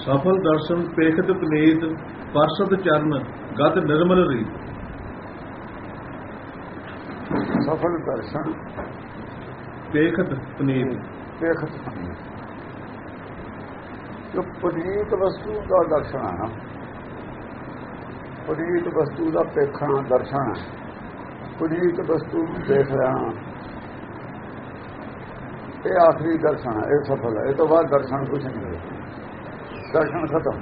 ਸਫਲ ਦਰਸ਼ਨ ਪੇਖਤ ਪਨੀਤ ਪਰਸਤ ਚਰਨ ਗਤ ਨਿਰਮਲ ਰੀ ਸਫਲ ਦਰਸ਼ਨ। ਪੇਖਤ ਪਨੀਤ। ਦੇਖਤ ਜੋ ਪੁਨੀਤ ਵਸਤੂ ਦਾ ਦਰਸ਼ਨ ਹੈ ਨਾ ਪੁਨੀਤ ਵਸਤੂ ਦਾ ਪੇਖਣਾ ਦਰਸ਼ਨ ਹੈ। ਪੁਨੀਤ ਵਸਤੂ ਦੇਖ ਲੈਣਾ ਇਹ ਆਖਰੀ ਦਰਸ਼ਨ ਹੈ ਇਹ ਸਫਲ ਹੈ। ਇਹ ਤੋਂ ਬਾਅਦ ਦਰਸ਼ਨ ਕੁਝ ਨਹੀਂ। ਦਰਸ਼ਨ ਖਤਮ।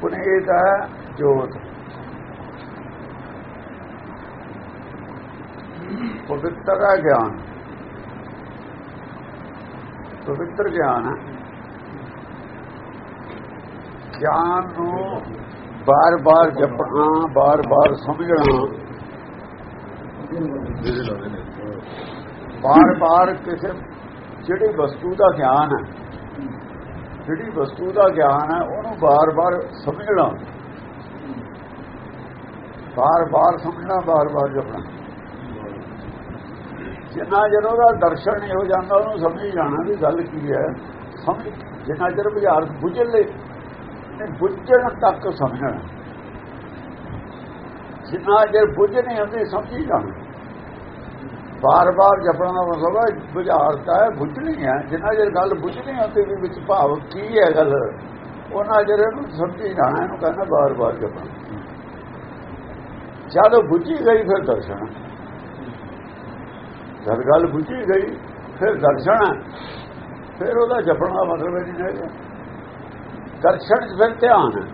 ਪੁਨੀਤ ਹੈ ਜੋਤ। ਪਵਿੱਤਰ ਹੈ ਗਿਆਨ। ਪਵਿੱਤਰ ਗਿਆਨ। ਗਿਆਨ ਨੂੰ ਬਾਰ-ਬਾਰ ਜਪਣਾ, ਬਾਰ-ਬਾਰ ਸਮਝਣਾ। ਬਾਰ-ਬਾਰ ਕਿਸੇ, ਜਿਹੜੀ ਵਸਤੂ ਦਾ ਗਿਆਨ ਹੈ ਜਿਹੜੀ ਵਸਤੂ ਦਾ ਗਿਆਨ ਹੈ, ਉਹਨੂੰ ਬਾਰ-ਬਾਰ ਸਮਝਣਾ। ਬਾਰ-ਬਾਰ ਸਮਝਣਾ, ਬਾਰ-ਬਾਰ ਜਪਣਾ। ਜਿੰਨਾ ਚਿਰ ਉਹਦਾ ਦਰਸ਼ਨ ਨਹੀਂ ਹੋ ਜਾਂਦਾ, ਉਹਨੂੰ ਸਮਝ ਜਾਣਾ ਵੀ ਗੱਲ ਕੀ ਹੈ। ਸਮਝ, ਜਿੰਨਾ ਚਿਰ ਬਾਜ਼ਾਰ ਬੁੱਝਣ ਲੈ ਨੇ ਬੁੱਝਣ ਤੱਕ ਸਮਝਣਾ। ਜਿੰਨਾ ਚਿਰ ਬੁੱਝ ਨਹੀਂ ਹੁੰਦੀ, ਸਮਝੀ ਜਾਣਾ। ਬਾਰ-ਬਾਰ ਜਪਣਾ ਦਾ ਮਤਲਬ ਹੈ ਬੁਝਾਰਤਾ ਹੈ, ਬੁੱਝਣੀ ਹੈ। ਜਿੰਨਾ ਚਿਰ ਗੱਲ ਬੁੱਝ ਨਹੀਂ ਹੁੰਦੀ ਵੀ ਵਿੱਚ ਭਾਵ ਕੀ ਹੈ ਗੱਲ? ਉਹਨਾਂ ਚਿਰ ਇਹਨੂੰ ਸਮਝੀ ਜਾਣਾ, ਇਹਨੂੰ ਕਹਿੰਦਾ ਬਾਰ-ਬਾਰ ਜਪਣਾ। ਜਦੋਂ ਬੁੱਝੀ ਗਈ, ਫਿਰ ਦਰਸ਼ਨ। ਜਦ ਗੱਲ ਬੁੱਝੀ ਗਈ, ਫਿਰ ਦਰਸ਼ਨ। ਹੈ। ਫਿਰ ਉਹਦਾ ਜਪਣ ਦਾ ਮਤਲਬ ਇਹ ਨਹੀਂ ਹੈ ਦਰਸ਼ਨ 'ਚ ਫਿਰ ਧਿਆਨ ਹੈ।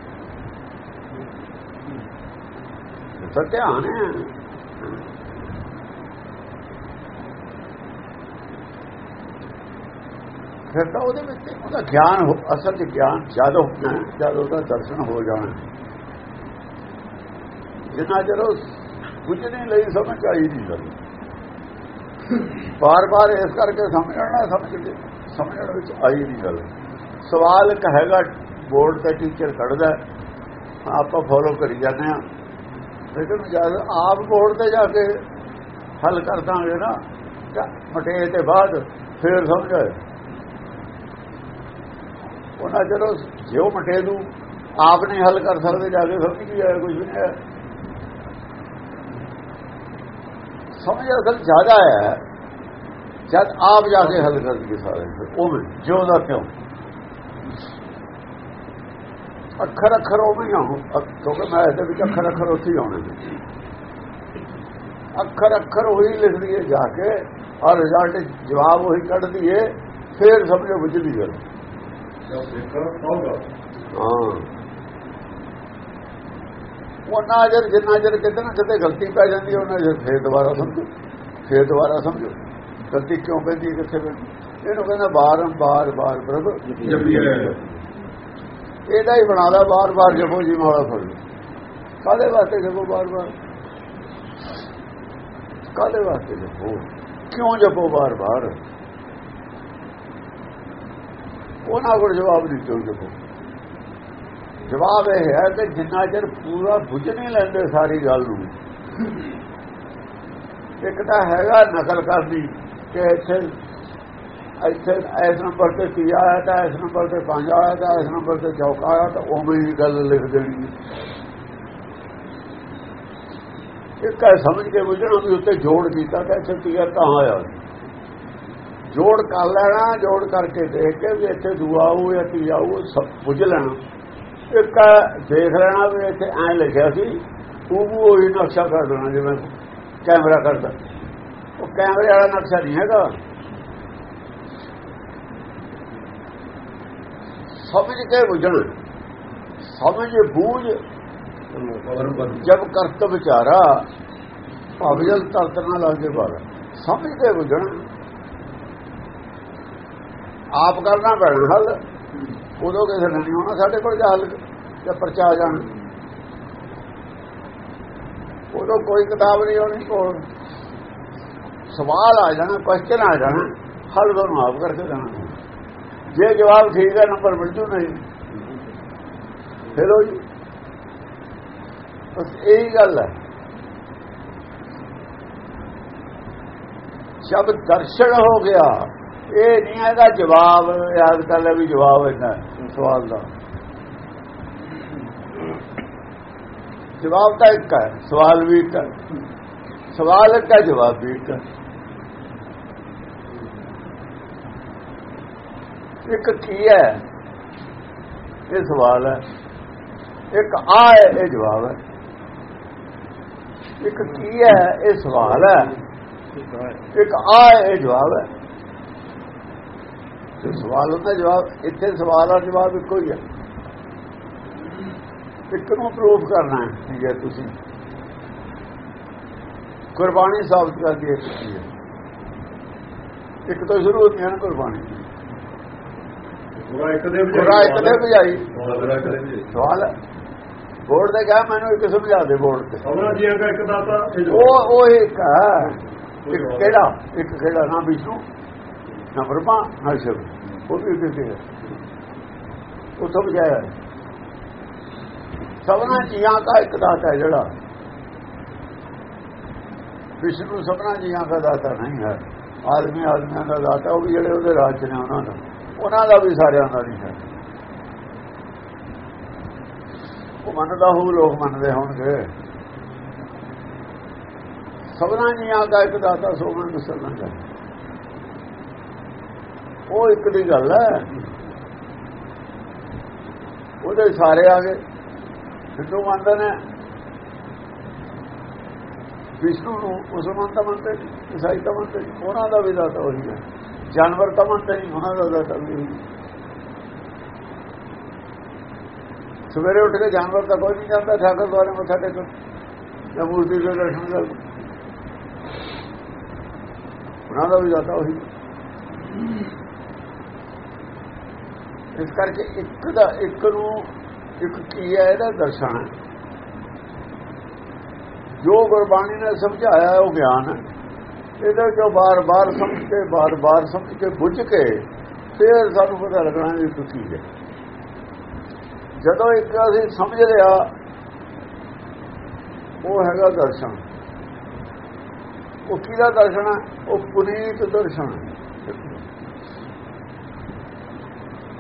ਧਿਆਨ ਹੈ। ਫਿਰ ਤਾਂ ਉਹਦੇ ਵਿੱਚ ਉਹਦਾ ਗਿਆਨ ਅਸਲ 'ਚ ਗਿਆਨ ਜਦ ਹੋਣਾ ਜਦ ਉਹਦਾ ਦਰਸ਼ਨ ਹੋ ਜਾਣਾ। ਜਿੰਨਾ ਚਿਰ ਉਹ ਕੁਝ ਨਹੀਂ ਲਈ ਸਮਝ ਆਈ ਨਹੀਂ ਗੱਲ ਬਾਰ-ਬਾਰ ਇਸ ਕਰਕੇ ਸਮਝਣਾ ਸਮਝ ਕੇ ਸਮਝਣ ਵਿੱਚ ਆਈ ਨਹੀਂ ਗੱਲ ਸਵਾਲ ਇੱਕ ਹੈਗਾ, ਬੋਰਡ ਤੇ ਟੀਚਰ ਕੱਢਦਾ ਆਪਾਂ ਫੋਲੋ ਕਰੀ ਜਾਂਦੇ ਆ ਲੇਕਿਨ ਜਦ ਆਪ ਬੋਰਡ ਤੇ ਜਾ ਕੇ ਹੱਲ ਕਰ ਦਾਂਗੇ ਨਾ, ਤਾਂ ਮਟੇ ਤੇ ਬਾਅਦ ਫੇਰ ਸਮਝ ਆਏ। ਉਹਨਾਂ ਜਦੋਂ ਜਿਉ ਮਟੇ ਨੂੰ ਆਪ ਨਹੀਂ ਹੱਲ ਕਰ ਸਕਦੇ, ਜਾ ਕੇ ਸਮਝ ਵੀ ਆਇਆ ਕੁਝ ਨਹੀਂ ਆਇਆ। ਸਮਝ ਅਸਲ ਜ਼ਿਆਦਾ ਹੈ, ਜਦ ਆਪ ਜਾ ਕੇ ਹੱਲ ਕਰ ਦਈਏ ਸਾਰੇ ਉਹ ਜਿਉਂ ਦਾ ਕਿਉਂ ਅੱਖਰ ਅੱਖਰ ਉਹ ਵੀ ਆਉਂ ਕਿਉਂਕਿ ਮੈਂ ਇਹਦੇ ਵਿੱਚ ਅੱਖਰ ਅੱਖਰ ਉੱਥੇ ਹੀ ਆਉਣੇ ਨੇ। ਅੱਖਰ ਅੱਖਰ ਉਹੀ ਲਿਖ ਦਈਏ ਜਾ ਕੇ ਔਰ ਰਿਜ਼ਲਟ ਜਵਾਬ ਉਹੀ ਕੱਢ ਦਈਏ, ਫੇਰ ਸਮਝੋ ਬੁੱਝਦੀ ਗੱਲ। ਜਦ ਦੇਖਣਾ ਪਾਉਗਾ ਹਾਂ। ਉਹਨਾਂ ਜਰ ਜਿੰਨਾ ਜਰ ਕਿਤੇ ਨਾ ਕਿਤੇ ਗਲਤੀ ਪੈ ਜਾਂਦੀ ਹੈ ਉਹਨਾਂ ਜਰ ਫੇਰ ਦੁਬਾਰਾ ਸਮਝੋ। ਫੇਰ ਦੁਬਾਰਾ ਸਮਝੋ। ਗਲਤੀ ਕਿਉਂ ਪੈਂਦੀ ਹੈ ਕਿੱਥੇ ਪੈਂਦੀ? ਇਹਨੂੰ ਕਹਿੰਦਾ ਬਾਰ-ਬਾਰ ਬਾਰ ਪ੍ਰਭ। ਜਪੀ ਆਇਆ ਇਹਦਾ ਹੀ ਬਣਾ ਲਾ ਬਾਰ-ਬਾਰ ਜਪੋ ਜੀ ਮਾਲਾ ਫੜ ਕਾਦੇ ਵਾਸਤੇ ਜਪੋ ਬਾਰ-ਬਾਰ ਕਾਦੇ ਵਾਸਤੇ ਜਪੋ? ਕਿਉਂ ਜਪੋ ਬਾਰ-ਬਾਰ ਉਹਨਾਂ ਕੋਲ ਜਵਾਬ ਨਹੀਂ ਕਿਉਂ ਜਪੋ ਜਵਾਬ ਇਹ ਹੈ ਕਿ ਜਿੰਨਾ ਚਿਰ ਪੂਰਾ ਬੁੱਝ ਨਹੀਂ ਲੈਂਦੇ ਸਾਰੀ ਗੱਲ ਨੂੰ, ਇੱਕ ਤਾਂ ਹੈਗਾ ਨਕਲ ਕਰਦੀ ਕਿ ਇੱਥੇ ਇੱਥੇ ਇਸ ਨੰਬਰ ਤੇ ਕੀ ਆਇਆ ਤਾਂ ਇਸ ਨੰਬਰ ਤੇ ਪੰਜ ਆਇਆ ਤਾਂ ਇਸ ਨੰਬਰ ਤੇ ਚੌਕਾ ਆਇਆ ਤਾਂ ਉਵੇਂ ਹੀ ਗੱਲ ਲਿਖ ਦੇਣੀ ਇੱਕ ਹੈ ਸਮਝ ਕੇ ਬੁਝਣਾ ਵੀ ਉੱਤੇ ਜੋੜ ਕੀਤਾ ਤਾਂ ਇੱਥੇ ਤੀਆ ਤਾਂ ਆਇਆ। ਜੋੜ ਕਰ ਲੈਣਾ, ਜੋੜ ਕਰਕੇ ਦੇਖ ਕੇ ਵੀ ਇੱਥੇ ਦੂਆ ਆਊ ਜਾਂ ਤੀਆ ਆਊ ਸਭ ਪੁੱਜ ਲੈਣਾ। ਇੱਕ ਦੇਖ ਲੈਣਾ ਵੀ ਇੱਥੇ ਐ ਲਿਖਿਆ ਸੀ ਉਹ ਉਹੀ ਨਕਸ਼ਾ ਕਰ ਦੇਣਾ ਜਿਵੇਂ ਕੈਮਰਾ ਕਰਦਾ। ਉਹ ਕੈਮਰੇ ਵਾਲਾ ਨਕਸ਼ਾ ਨਹੀਂ ਹੈਗਾ। ਸਮਝ ਕੇ ਬੁਝਣਾ। ਸਮਝ, ਬੂਝ। ਜਬ ਕਰਤ ਵਿਚਾਰਾ ਭਵਜਲ ਤਰਤ ਨਾ ਲਾਗੇ ਬਾਰਾ ਸਮਝ ਕੇ ਬੁਝਣਾ। ਆਪ ਕਰਨਾ ਪੈਣਾ ਹੱਲ। ਉਦੋਂ ਕਿਸੇ ਨੇ ਨਹੀਂ ਹੋਣਾ ਸਾਡੇ ਕੋਲ ਜਾਂ ਹੱਲ ਜਾਂ ਪਰਚਾ ਆ ਜਾਣ। ਉਦੋਂ ਕੋਈ ਕਿਤਾਬ ਨਹੀਂ ਹੋਣੀ ਕੋਲ ਸਵਾਲ ਆ ਜਾਣਾ ਕੁਐਸਚਨ ਆ ਜਾਣਾ, ਹੱਲ ਤੁਹਾਨੂੰ ਆਪ ਕਰਕੇ ਦੇਣਾ। ਜੇ ਜਵਾਬ ਠੀਕ ਹੈ, ਨੰਬਰ ਮਿਲ ਜੂ ਨਹੀਂ ਹੈਲੋ ਜੀ ਬਸ ਇਹੀ ਗੱਲ ਹੈ। ਸ਼ਬਦ ਦਰਸ਼ਨ ਹੋ ਗਿਆ ਇਹ ਨਹੀਂ ਹੈਗਾ ਜਵਾਬ, ਯਾਦ ਕਰ ਲੈ ਵੀ ਜਵਾਬ ਇਹਨਾਂ ਸਵਾਲ ਦਾ। ਜਵਾਬ ਤਾਂ ਇੱਕ ਹੈ, ਸਵਾਲ ਵੀ ਇੱਕ ਹੈ। ਸਵਾਲ ਇੱਕ ਹੈ, ਜਵਾਬ ਵੀ ਇੱਕ ਹੈ। ਇੱਕ ਕੀ ਹੈ? ਇਹ ਸਵਾਲ ਹੈ। ਇੱਕ ਆ ਹੈ, ਇਹ ਜਵਾਬ ਹੈ। ਇੱਕ ਕੀ ਹੈ, ਇਹ ਸਵਾਲ ਹੈ। ਇੱਕ ਆ ਇਹ ਜਵਾਬ ਹੈ। ਤੇ ਸਵਾਲ ਹੁੰਦਾ ਜਵਾਬ ਇੱਥੇ ਸਵਾਲ ਦਾ ਜਵਾਬ ਇੱਕੋ ਹੀ ਹੈ। ਇੱਕ ਨੂੰ ਪ੍ਰੂਫ ਕਰਨਾ ਹੈ ਹੈ ਤੁਸੀਂ ਕੁਰਬਾਨੀ ਸਾਬਤ ਕਰਦੀ ਹੈ। ਤੁਸੀਂ ਇੱਕ ਤੋਂ ਸ਼ੁਰੂ ਹੁੰਦੀ ਹੈ ਕੁਰਬਾਨੀ। ਪੂਰਾ ਇੱਕ ਦੇ ਵੀ ਸਵਾਲ ਬੋਰਡ ਦੇ ਕਹਾ ਮੈਨੂੰ ਇੱਕ ਸਮਝਾ ਦੇ ਬੋਰਡ ਤੇ। ਉਹਨਾਂ ਦਾ ਇੱਕ ਦਾਤਾ ਜੋ ਉਹ ਉਹ ਇੱਕ ਕਿਹੜਾ? ਇੱਕ ਕਿਹੜਾ? ਨਾ ਵਿਸ਼ਨੂੰ ਨਾ ਬ੍ਰਹਮਾ ਨਾ ਸ਼ਿਵ ਉਹ ਵੀ ਕਿਤੇ ਹੈ ਉਹ ਸਭ ਜਾਇਆ ਸਭਨਾ ਜੀਆਂ ਦਾ ਇੱਕ ਦਾਤਾ ਹੈ ਜਿਹੜਾ। ਵਿਸ਼ਨੂੰ ਸਭਨਾ ਜੀਆਂ ਦਾ ਦਾਤਾ ਨਹੀਂ ਹੈ। ਆਦਮੀ ਆਦਮੀਆਂ ਦਾ ਦਾਤਾ, ਉਹ ਵੀ ਜਿਹੜੇ ਉਹਦੇ ਰਾਜ ਨੇ ਉਹਨਾਂ ਦਾ। ਉਹਨਾਂ ਦਾ ਵੀ ਸਾਰਿਆਂ ਦਾ ਨਹੀਂ ਹੈ। ਉਹ ਮੰਨਦਾ ਹੋਊ, ਲੋਕ ਮੰਨਦੇ ਹੋਣਗੇ। ਸਭਨਾ ਜੀਆਂ ਦਾ ਇੱਕ ਦਾਤਾ ਸੋਮਨ ਦੱਸਣਾ ਚਾਹੀਦਾ ਉਹ ਇੱਕ ਦੀ ਗੱਲ ਹੈ। ਉਹਦੇ ਸਾਰੇ ਆ ਗਏ। ਹਿੰਦੂ ਮੰਨਦੇ ਨੇ। ਵਿਸ਼ਨੂੰ ਨੂੰ ਮੁਸਲਮਾਨ ਤਾਂ ਮੰਨਦੇ ਨਹੀਂ, ਈਸਾਈ ਤਾਂ ਮੰਨਦੇ ਨਹੀਂ। ਉਹਨਾਂ ਦਾ ਵੀ ਦਾਤਾ ਉਹੀ ਹੈ। ਜਾਨਵਰ ਤਾਂ ਮੰਨਦੇ ਨਹੀਂ, ਉਹਨਾਂ ਦਾ ਦਾਤਾ ਵੀ ਉਹੀ ਸਵੇਰੇ ਉੱਠ ਕੇ ਜਾਨਵਰ ਤਾਂ ਕੋਈ ਨਹੀਂ ਜਾਂਦਾ ਠਾਕਰ ਦੁਆਰੇ ਮੱਥਾ ਟੇਕਣ। ਜਾਂ ਮੂਰਤੀ ਦੇ ਦਰਸ਼ਨ ਕਰ ਉਹਨਾਂ ਦਾ ਵੀ ਦਾਤਾ ਉਹੀ ਇਸ ਕਰਕੇ ਇੱਕ ਦਾ ਇੱਕ ਨੂੰ, ਇੱਕ ਕੀ ਹੈ ਇਹਦਾ ਦਰਸ਼ਨ ਹੈ। ਜੋ ਗੁਰਬਾਣੀ ਨੇ ਸਮਝਾਇਆ ਉਹ ਗਿਆਨ ਹੈ। ਇਹਦੇ ਜੋ ਬਾਰ-ਬਾਰ ਸਮਝ ਕੇ, ਬਾਰ-ਬਾਰ ਸਮਝ ਕੇ ਬੁੱਝ ਕੇ ਫਿਰ ਸਾਨੂੰ ਪਤਾ ਲੱਗਣਾ ਵੀ ਇਹ ਕੀ ਹੈ। ਜਦੋਂ ਇੱਕ ਅਸੀਂ ਸਮਝ ਲਿਆ, ਉਹ ਹੈਗਾ ਦਰਸ਼ਨ। ਉਹ ਕਿਹਦਾ ਦਰਸ਼ਨ ਹੈ, ਉਹ ਪੁਨੀਤ ਦਰਸ਼ਨ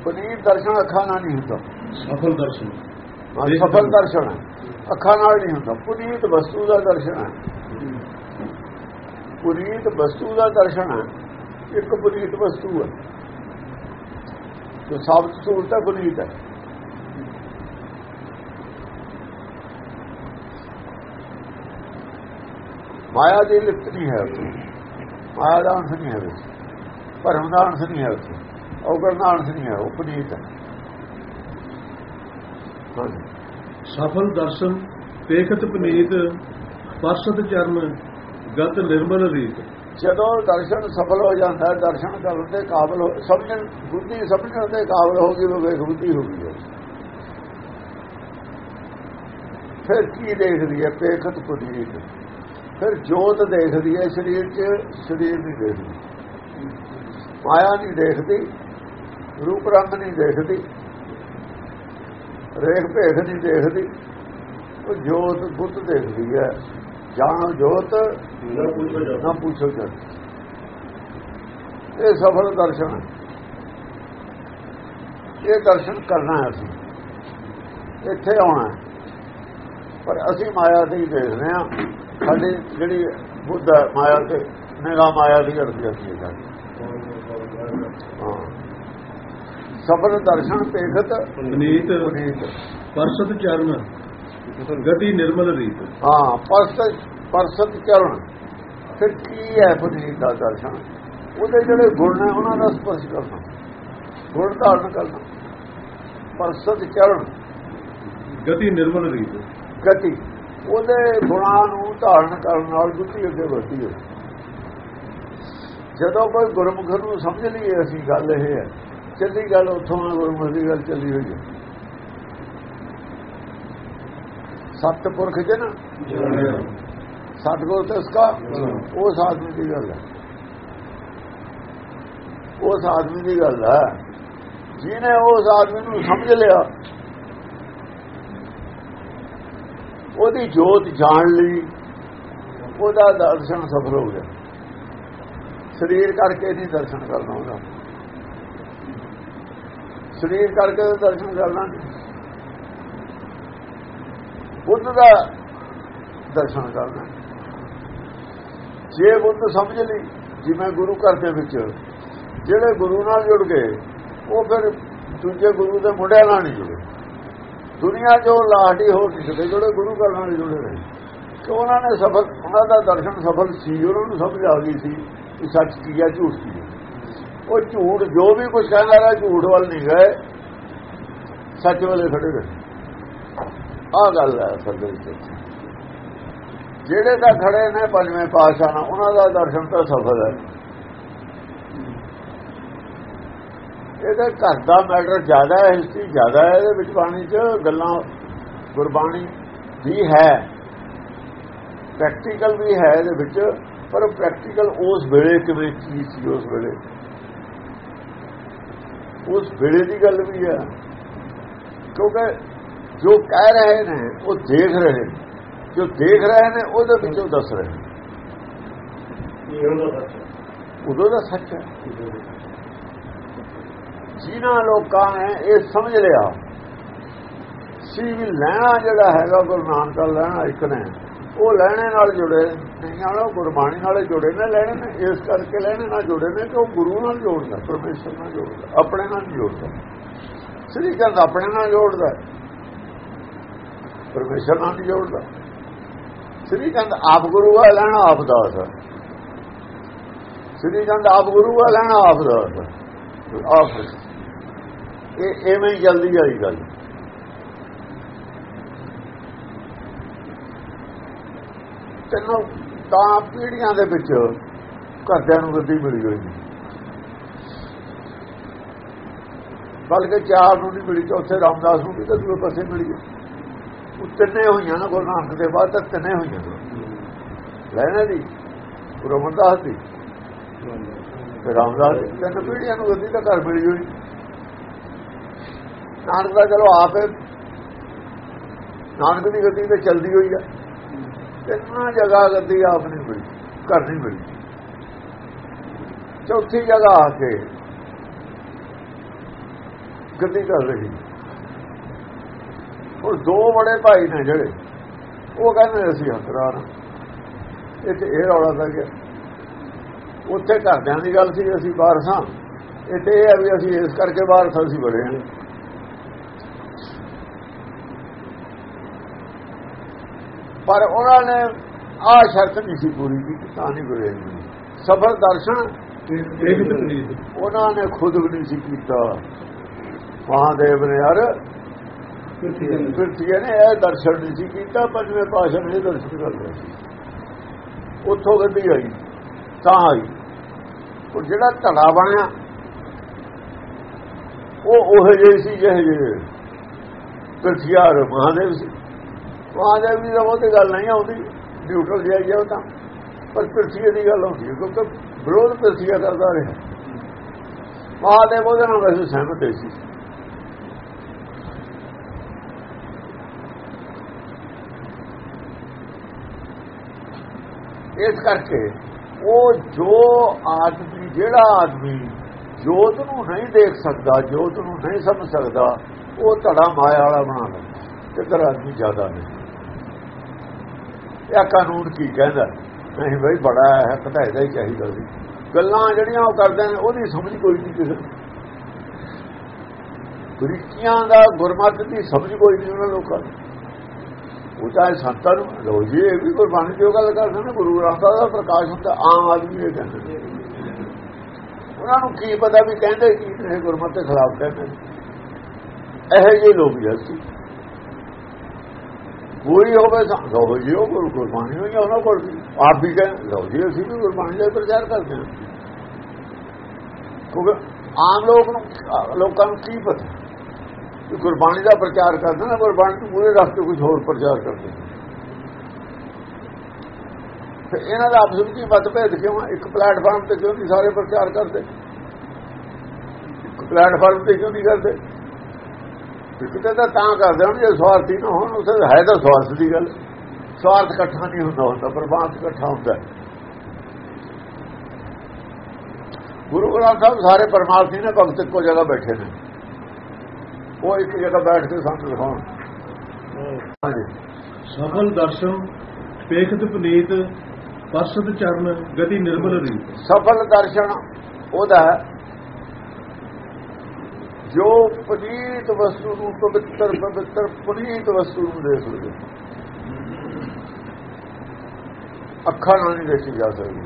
ਹੈ ਪੁਨੀਤ ਦਰਸ਼ਨ ਅੱਖਾਂ ਨਾਲ ਨਹੀਂ ਹੁੰਦਾ। ਸਫਲ ਦਰਸ਼ਨ। ਸਫਲ ਦਰਸ਼ਨ ਅੱਖਾਂ ਨਾਲ ਨਹੀਂ ਹੁੰਦਾ। ਪੁਨੀਤ ਵਸਤੂ ਦਾ ਦਰਸ਼ਨ ਹੈ। ਪੁਨੀਤ ਵਸਤੂ ਦਾ ਦਰਸ਼ਨ ਹੈ। ਇੱਕ ਪੁਨੀਤ ਵਸਤੂ ਹੈ। ਜੋ ਸਾਬਤ ਸੂਰਤ ਹੈ ਪੁਨੀਤ ਹੈ। ਮਾਇਆ ਦੀ ਲਿਪਤ ਨਹੀਂ ਹੈ ਮਾਇਆ ਦਾ ਅੰਸ਼ ਨਹੀਂ ਹੈ ਭਰਮ ਦਾ ਅੰਸ਼ ਨਹੀਂ ਹੈ ਉੱਥੇ। ਦਾ ਅੰਸ਼ ਨਹੀਂ ਹੈ ਉਹ ਪੁਨੀਤ ਹੈ। ਸਫਲ ਦਰਸ਼ਨ ਪੇਖਤ ਪਨੀਤ ਪਰਸਤ ਚਰਨ ਗਤ ਨਿਰਮਲ ਰੀਤ। ਜਦੋਂ ਦਰਸ਼ਨ ਸਫਲ ਹੋ ਜਾਂਦਾ ਦਰਸ਼ਨ ਕਰਨ ਦੇ ਕਾਬਲ ਹੋ ਸਮਝਣ ਬੁੱਧੀ ਸਮਝਣ ਦੇ ਕਾਬਲ ਹੋ ਗਈ ਵਿਵੇਕ ਬੁੱਧੀ ਹੋ ਗਈ। ਫਿਰ ਕੀ ਦੇਖਦੀ ਹੈ ਪੇਖਤ ਪੁਨੀਤ? ਫਿਰ ਜੋਤ ਦੇਖਦੀ ਹੈ ਸਰੀਰ 'ਚ ਸਰੀਰ ਨਹੀਂ ਦੇਖਦੀ। ਮਾਇਆ ਨਹੀਂ ਦੇਖਦੀ। ਰੂਪ ਰੰਗ ਨਹੀਂ ਦੇਖਦੀ ਰੇਖ ਭੇਖ ਨਹੀਂ ਦੇਖਦੀ ਉਹ ਜੋਤ ਬੁੱਧ ਦੇਖਦੀ ਹੈ ਜਾਣੋ ਜੋਤ ਨਾ ਪੁੱਛੋ ਜਾ ਜਦ ਇਹ ਸਫਲ ਦਰਸ਼ਨ ਇਹ ਦਰਸ਼ਨ ਕਰਨਾ ਹੈ ਅਸੀਂ। ਇੱਥੇ ਆਉਣਾ। ਪਰ ਅਸੀਂ ਮਾਇਆ ਹੀ ਦੇਖਦੇ ਹਾਂ। ਸਾਡੀ ਜਿਹੜੀ ਬੁੱਧ ਮਾਇਆ ਤੇ ਨਿਗਾਹ ਮਾਇਆ ਦੀ ਅਰਥ ਜਾਂਦੀ ਹੈ। ਸਫਲ ਦਰਸ਼ਨ ਪੇਖਤ ਪੁਨੀਤ ਪਰਸਤ ਚਰਨ ਗਤੀ ਨਿਰਮਲ ਰੀਤ। ਹਾਂ ਪਰਸਤ ਪਰਸਤ ਚਰਨ। ਫਿਰ ਕੀ ਹੈ ਪੁਨੀਤ ਦਾ ਦਰਸ਼ਨ? ਉਹਦੇ ਜਿਹੜੇ ਗੁਣ ਨੇ ਉਹਨਾਂ ਦਾ ਸਪਰਸ਼ ਕਰਨਾ। ਗੁਣ ਧਾਰਨ ਕਰਨਾ। ਪਰਸਤ ਚਰਨ। ਗਤੀ ਨਿਰਮਲ ਰੀਤ। ਗਤੀ। ਉਹਦੇ ਗੁਣਾਂ ਨੂੰ ਧਾਰਨ ਕਰਨ ਨਾਲ ਬੁੱਧੀ ਅੱਗੇ ਵਧਦੀ ਹੈ। ਜਦੋਂ ਕੋਈ ਗੁਰਮੁਖ ਨੂੰ ਸਮਝ ਲਈਏ ਅਸੀਂ ਗੱਲ ਇਹ ਹੈ ਚੱਲੀ ਗੱਲ ਉੱਥੋਂ ਆ ਗੁਰਮੁਖ ਦੀ ਗੱਲ ਚੱਲੀ ਹੋਈ ਹੈ ਸਤਪੁਰਖ ਜਨ ਸਤਗੁਰ ਤੇ ਉਸਕਾ ਉਸ ਆਦਮੀ ਦੀ ਗੱਲ ਹੈ ਉਸ ਆਦਮੀ ਦੀ ਗੱਲ ਹੈ ਜਿਹਨੇ ਉਸ ਆਦਮੀ ਨੂੰ ਸਮਝ ਲਿਆ, ਉਹਦੀ ਜੋਤ ਜਾਣ ਲਈ ਉਹਦਾ ਦਰਸ਼ਨ ਸਫਲ ਹੋ ਗਿਆ। ਸਰੀਰ ਕਰਕੇ ਨਹੀਂ ਦਰਸ਼ਨ ਕਰਨਾ ਉਹਦਾ। ਸਰੀਰ ਕਰਕੇ ਤਾਂ ਦਰਸ਼ਨ ਕਰਨਾ ਬੁੱਧ ਦਾ ਦਰਸ਼ਨ ਕਰਨਾ ਜੇ ਬੁੱਧ ਸਮਝ ਲਈ, ਜਿਵੇਂ ਗੁਰੂ ਘਰ ਦੇ ਵਿੱਚ, ਜਿਹੜੇ ਗੁਰੂ ਨਾਲ ਜੁੜ ਗਏ, ਉਹ ਫਿਰ ਦੂਜੇ ਗੁਰੂ ਦੇ ਮੁੰਡਿਆਂ ਨਾਲ ਨਹੀਂ ਜੁੜੇ। ਦੁਨੀਆ ਜੋ ਲਾਹੜੀ ਹੋ ਕਿਸੇ ਜਿਹੜੇ ਗੁਰੂ ਘਰ ਨਾਲ ਜੁੜੇ ਰਹੇ। ਕਿ ਉਹਨਾਂ ਨੇ ਸਫਲ, ਉਹਨਾਂ ਦਾ ਦਰਸ਼ਨ ਸਫਲ ਸੀ, ਉਹਨਾਂ ਨੂੰ ਸਮਝ ਆ ਗਈ ਸੀ ਕਿ ਸੱਚ ਕੀ ਹੈ, ਝੂਠ ਕੀ ਹੈ। ਉਹ ਝੂਠ, ਜੋ ਵੀ ਕੁਝ ਕਹਿੰਦਾ ਰਿਹਾ, ਝੂਠ ਵੱਲ ਨਹੀਂ ਗਏ। ਸੱਚ ਵਾਲੇ ਖੜੇ ਰਹੇ। ਆਹ ਗੱਲ ਹੈ ਅਸਲ ਦੇ ਵਿੱਚ। ਜਿਹੜੇ ਤਾਂ ਖੜੇ ਨੇ ਪੰਜਵੇਂ ਪਾਤਸ਼ਾਹ ਨਾਲ, ਉਹਨਾਂ ਦਾ ਦਰਸ਼ਨ ਤਾਂ ਸਫਲ ਹੈ। ਇਹਦੇ ਘਰ ਦਾ ਮੈਟਰ ਜ਼ਿਆਦਾ ਹੈ ਹਿਸਟਰੀ ਜ਼ਿਆਦਾ ਹੈ, ਇਹਦੇ ਵਿੱਚ ਬਾਣੀ 'ਚ ਗੱਲਾਂ, ਗੁਰਬਾਣੀ ਵੀ ਹੈ। ਪ੍ਰੈਕਟੀਕਲ ਵੀ ਹੈ ਇਹਦੇ ਵਿੱਚ, ਪਰ ਪ੍ਰੈਕਟੀਕਲ ਉਸ ਵੇਲੇ ਕਿਵੇਂ ਚੀਜ਼ ਸੀ, ਉਸ ਵੇਲੇ? ਉਸ ਵੇਲੇ ਦੀ ਗੱਲ ਵੀ ਹੈ ਕਿਉਂਕਿ ਜੋ ਕਹਿ ਰਹੇ ਨੇ ਉਹ ਦੇਖ ਰਹੇ ਨੇ ਜੋ ਦੇਖ ਰਹੇ ਨੇ ਉਹਦੇ ਵਿੱਚੋਂ ਦੱਸ ਰਹੇ ਨੇ ਉਦੋਂ ਦਾ ਸੱਚ ਹੈ ਜਿਨ੍ਹਾਂ ਲੋਕਾਂ ਨੇ ਇਹ ਸਮਝ ਲਿਆ ਸੀ ਵੀ ਲੈਣਾ ਜਿਹੜਾ ਹੈਗਾ ਗੁਰੂ ਨਾਨਕ ਦਾ ਲੈਣਾ ਇੱਕ ਨੇ ਉਹ ਲੈਣੇ ਨਾਲ ਜੁੜੇ ਨਹੀਂ ਨਾਲ ਗੁਰਬਾਣੀ ਨਾਲ ਜੁੜੇ ਨੇ, ਲੈਣੇ ਨੇ, ਇਸ ਕਰਕੇ ਲੈਣੇ ਨਾਲ ਜੁੜੇ ਨੇ ਕਿ ਉਹ ਗੁਰੂ ਨਾਲ ਜੋੜਦਾ, ਪਰਮੇਸ਼ਰ ਨਾਲ ਜੋੜਦਾ, ਆਪਣੇ ਨਾਲ ਜੋੜਦਾ। ਸ੍ਰੀ ਚੰਦ ਆਪਣੇ ਨਾਲ ਜੋੜਦਾ, ਪਰਮੇਸ਼ਰ ਨਾਲ ਨਹੀਂ ਜੋੜਦਾ। ਸ੍ਰੀ ਚੰਦ ਆਪ ਗੁਰੂ ਆ ਲੈਣਾ ਆਪ ਦਾਸ ਸ੍ਰੀ ਚੰਦ ਆਪ ਗੁਰੂ ਆ ਲੈਣਾ ਆਪ ਦਾਸ ਆਪ। ਇਹ ਐਵੇਂ ਹੀ ਜਲਦੀ ਆਈ ਗੱਲ। ਤੈਨੂੰ ਤਾਂ ਪੀੜੀਆਂ ਦੇ ਵਿੱਚ ਘਰਦਿਆਂ ਨੂੰ ਗੱਦੀ ਮਿਲੀ ਹੋਈ ਬਲਕਿ ਚਾਰ ਨੂੰ ਨਹੀਂ ਮਿਲੀ ਚੌਥੇ ਰਾਮਦਾਸ ਨੂੰ ਵੀ ਤਾਂ ਦੂਏ ਪਾਸੇ ਮਿਲੀ ਉਹ ਤਿੰਨੇ ਹੋਈਆਂ ਨਾ, ਗੁਰੂ ਨਾਨਕ ਦੇ ਬਾਅਦ ਤਾਂ ਤਿੰਨੇ ਹੋਈਆਂ ਲੈਣਾ ਦੀ ਗੁਰੂ ਅਮਰਦਾਸ ਦੀ। ਤੇ ਰਾਮਦਾਸ ਤਿੰਨ ਪੀੜੀਆਂ ਨੂੰ ਗੱਦੀ ਤਾਂ ਘਰ ਮਿਲੀ ਹੋਈ। ਨਾਨਕ ਦਾ ਚਲੋ ਆਪੇ ਨਾਨਕ ਦੀ ਗੱਦੀ ਤੇ ਚਲਦੀ ਹੋਈ ਆ। ਤਿੰਨਾਂ ਜਗ੍ਹਾ ਗੱਦੀ ਆਪ ਨਹੀਂ ਮਿਲੀ, ਘਰ ਨਹੀਂ ਮਿਲੀ। ਚੌਥੀ ਜਗ੍ਹਾ ਆ ਕੇ ਗੱਦੀ ਕਰ ਰਹੀ। ਉਹ ਦੋ ਬੜੇ ਭਾਈ ਨੇ ਜਿਹੜੇ, ਉਹ ਕਹਿੰਦੇ ਅਸੀਂ ਹਕਰਾਰ ਇੱਥੇ ਇਹ ਰੌਲਾ ਪੈ ਗਿਆ। ਉੱਥੇ ਘਰਦਿਆਂ ਦੀ ਗੱਲ ਸੀ ਅਸੀਂ ਬਾਹਰ ਸਾਂ। ਇੱਥੇ ਇਹ ਹੈ ਵੀ ਅਸੀਂ ਇਸ ਕਰਕੇ ਬਾਹਰ ਸਾਂ, ਅਸੀਂ ਬੜੇ ਪਰ ਉਹਨਾਂ ਨੇ ਆ ਸ਼ਰਤ ਨਹੀਂ ਸੀ ਪੂਰੀ ਕੀਤੀ ਤਾਂ ਨਹੀਂ ਬੁਰੇ ਸਫਲ ਦਰਸ਼ਨ ਉਹਨਾਂ ਨੇ ਖੁਦ ਵੀ ਨਹੀਂ ਸੀ ਕੀਤਾ। ਮਹਾਦੇਵ ਨੇ ਯਾਰ ਫਿਰ ਨੇ ਇਹ ਦਰਸ਼ਨ ਨਹੀਂ ਸੀ ਕੀਤਾ ਪੰਜਵੇਂ ਪਾਸ਼ਾ ਨੇ ਦਰਸ਼ਨ ਕਰ ਲਿਆ ਉੱਥੋਂ ਗੱਡੀ ਆਈ ਤਾਂ ਆਈ। ਉਹ ਜਿਹੜਾ ਧੜਾ ਬਣਿਆ ਉਹ ਉਹ ਜਿਹੇ ਸੀ ਜਿਹੇ ਜਿਹੇ। ਪ੍ਰਤੀਆਰ ਮਹਾਦੇਵ ਸੀ। ਮਹਾਦੇਵ ਦੀ ਤਾਂ ਉਹਦੀ ਗੱਲ ਨਹੀਂ ਆਉਂਦੀ ਨਿਊਟਰਲ ਜਿਹਾ ਹੀ ਉਹ ਤਾਂ। ਪਰ ਪ੍ਰਤੀਆ ਦੀ ਗੱਲ ਆਉਂਦੀ ਹੈ ਕਿਉਂਕਿ ਵਿਰੋਧ ਪ੍ਰਤੀਆ ਕਰਦਾ ਰਿਹਾ। ਮਹਾਦੇਵ ਉਹਦੇ ਨਾਲ ਵੈਸੇ ਸਹਿਮਤ ਸੀ। ਇਸ ਕਰਕੇ ਉਹ ਜੋ ਆਦਮੀ, ਜਿਹੜਾ ਆਦਮੀ ਜੋਤ ਨੂੰ ਨਹੀਂ ਦੇਖ ਸਕਦਾ, ਜੋਤ ਨੂੰ ਨਹੀਂ ਸਮਝ ਸਕਦਾ, ਉਹ ਧੜਾ ਮਾਇਆ ਵਾਲਾ ਬਣਾ ਲੈਂਦਾ। ਕਿਧਰ ਆਦਮੀ ਜ਼ਿਆਦਾ ਨਹੀਂ ਇਹ ਕਾਨੂੰਨ ਕੀ ਕਹਿੰਦਾ? ਨਹੀਂ ਬਈ ਬੜਾ ਹੈ ਪਤਾ ਇਹਦਾ ਹੀ ਚਾਹੀਦਾ ਸੀ। ਗੱਲਾਂ ਜਿਹੜੀਆਂ ਉਹ ਕਰਦੇ ਨੇ, ਉਹਦੀ ਸਮਝ ਕੋਈ ਨਹੀਂ ਕਿਸੇ ਗੁਰਕੀਆਂ ਦਾ ਗੁਰਮਤ ਦੀ ਸਮਝ ਕੋਈ ਨਹੀਂ ਉਹਨਾਂ ਲੋਕਾਂ ਨੂੰ। ਉਹ ਤਾਂ ਸੰਤਾਂ ਨੂੰ ਲੋ ਜੀ, ਇਹ ਵੀ ਗੁਰਬਾਣੀ ਦੀ ਗੱਲ ਕਰਦੇ ਨੇ, ਗੁਰੂ ਰਾਮਦਾਸ ਦਾ ਪ੍ਰਕਾਸ਼ ਹੁੰਦਾ, ਆਮ ਆਦਮੀ ਇਹ ਕਹਿੰਦੇ ਉਹਨਾਂ ਨੂੰ ਕੀ ਪਤਾ ਵੀ ਕਹਿੰਦੇ ਕੀ ਨੇ ਗੁਰਮਤ ਦੇ ਖਿਲਾਫ ਕਹਿੰਦੇ ਇਹੋ ਜਿਹੇ ਲੋਕ ਜਲਸੀ ਪੂਰੀ ਹੋਵੇ ਲੋ ਜੀ, ਉਹ ਗੁਰਬਾਣੀ ਹੋਈ ਉਹਨਾਂ ਕੋਲ ਆਪ ਵੀ ਕਹਿੰਦੇ ਲਓ ਜੀ, ਅਸੀਂ ਵੀ ਗੁਰਬਾਣੀ ਦਾ ਪ੍ਰਚਾਰ ਕਰਦੇ ਹਾਂ। ਕਿਉਂਕਿ ਆਮ ਲੋਕ ਨੂੰ ਲੋਕਾਂ ਨੂੰ ਕੀ ਪਤਾ? ਕਿ ਗੁਰਬਾਣੀ ਦਾ ਪ੍ਰਚਾਰ ਕਰਦੇ ਨਾ, ਗੁਰਬਾਣੀ ਤੋਂ ਪੂਰੇ ਰਸਤੇ ਕੁਝ ਹੋਰ ਪ੍ਰਚਾਰ ਕਰਦੇ ਤੇ ਇਹਨਾਂ ਦਾ ਆਪਸ ਵਿੱਚ ਮਤਭੇਦ ਕਿਉਂ ਇੱਕ ਪਲੇਟਫਾਰਮ ਤੇ ਕਿਉਂ ਨਹੀਂ ਸਾਰੇ ਪ੍ਰਚਾਰ ਕਰਦੇ? ਇੱਕ ਪਲੇਟਫਾਰਮ ਤੇ ਕਿਉਂ ਨਹੀਂ ਕਰਦੇ? ਕਿਤੇ ਤਾਂ ਤਾਂ ਕਰਦੇ ਹੁਣ ਜੇ ਸਵਾਰਥੀ ਨਾ ਹੋਣ ਉਸੇ ਹੈ ਤਾਂ ਸਵਾਰਥ ਦੀ ਗੱਲ। ਸਵਾਰਥ ਇਕੱਠਾ ਨਹੀਂ ਹੁੰਦਾ ਹੁੰਦਾ ਪਰਮਾਤਮਾ ਇਕੱਠਾ ਹੁੰਦਾ। ਗੁਰੂ ਗ੍ਰੰਥ ਸਾਹਿਬ ਸਾਰੇ ਪਰਮਾਰਥੀ ਨੇ ਭਗਤ ਇੱਕੋ ਜਗ੍ਹਾ ਬੈਠੇ ਨੇ। ਉਹ ਇੱਕ ਜਗ੍ਹਾ ਬੈਠ ਕੇ ਸਾਨੂੰ ਦਿਖਾਉਣ। ਸਫਲ ਦਰਸ਼ਨ ਪੇਖਤ ਪਨੀਤ ਪਰਸਤ ਚਰਨ ਗਤੀ ਨਿਰਮਲ ਰੀਤ। ਸਫਲ ਦਰਸ਼ਨ ਉਹਦਾ ਜੋ ਪੁਨੀਤ ਵਸਤੂ ਨੂੰ ਪਵਿੱਤਰ ਪਵਿੱਤਰ ਪੁਨੀਤ ਵਸਤੂ ਨੂੰ ਦੇਖ ਲਵੇ ਅੱਖਾਂ ਨਾਲ ਨਹੀਂ ਦੇਖੀ ਜਾ ਸਕਦੀ।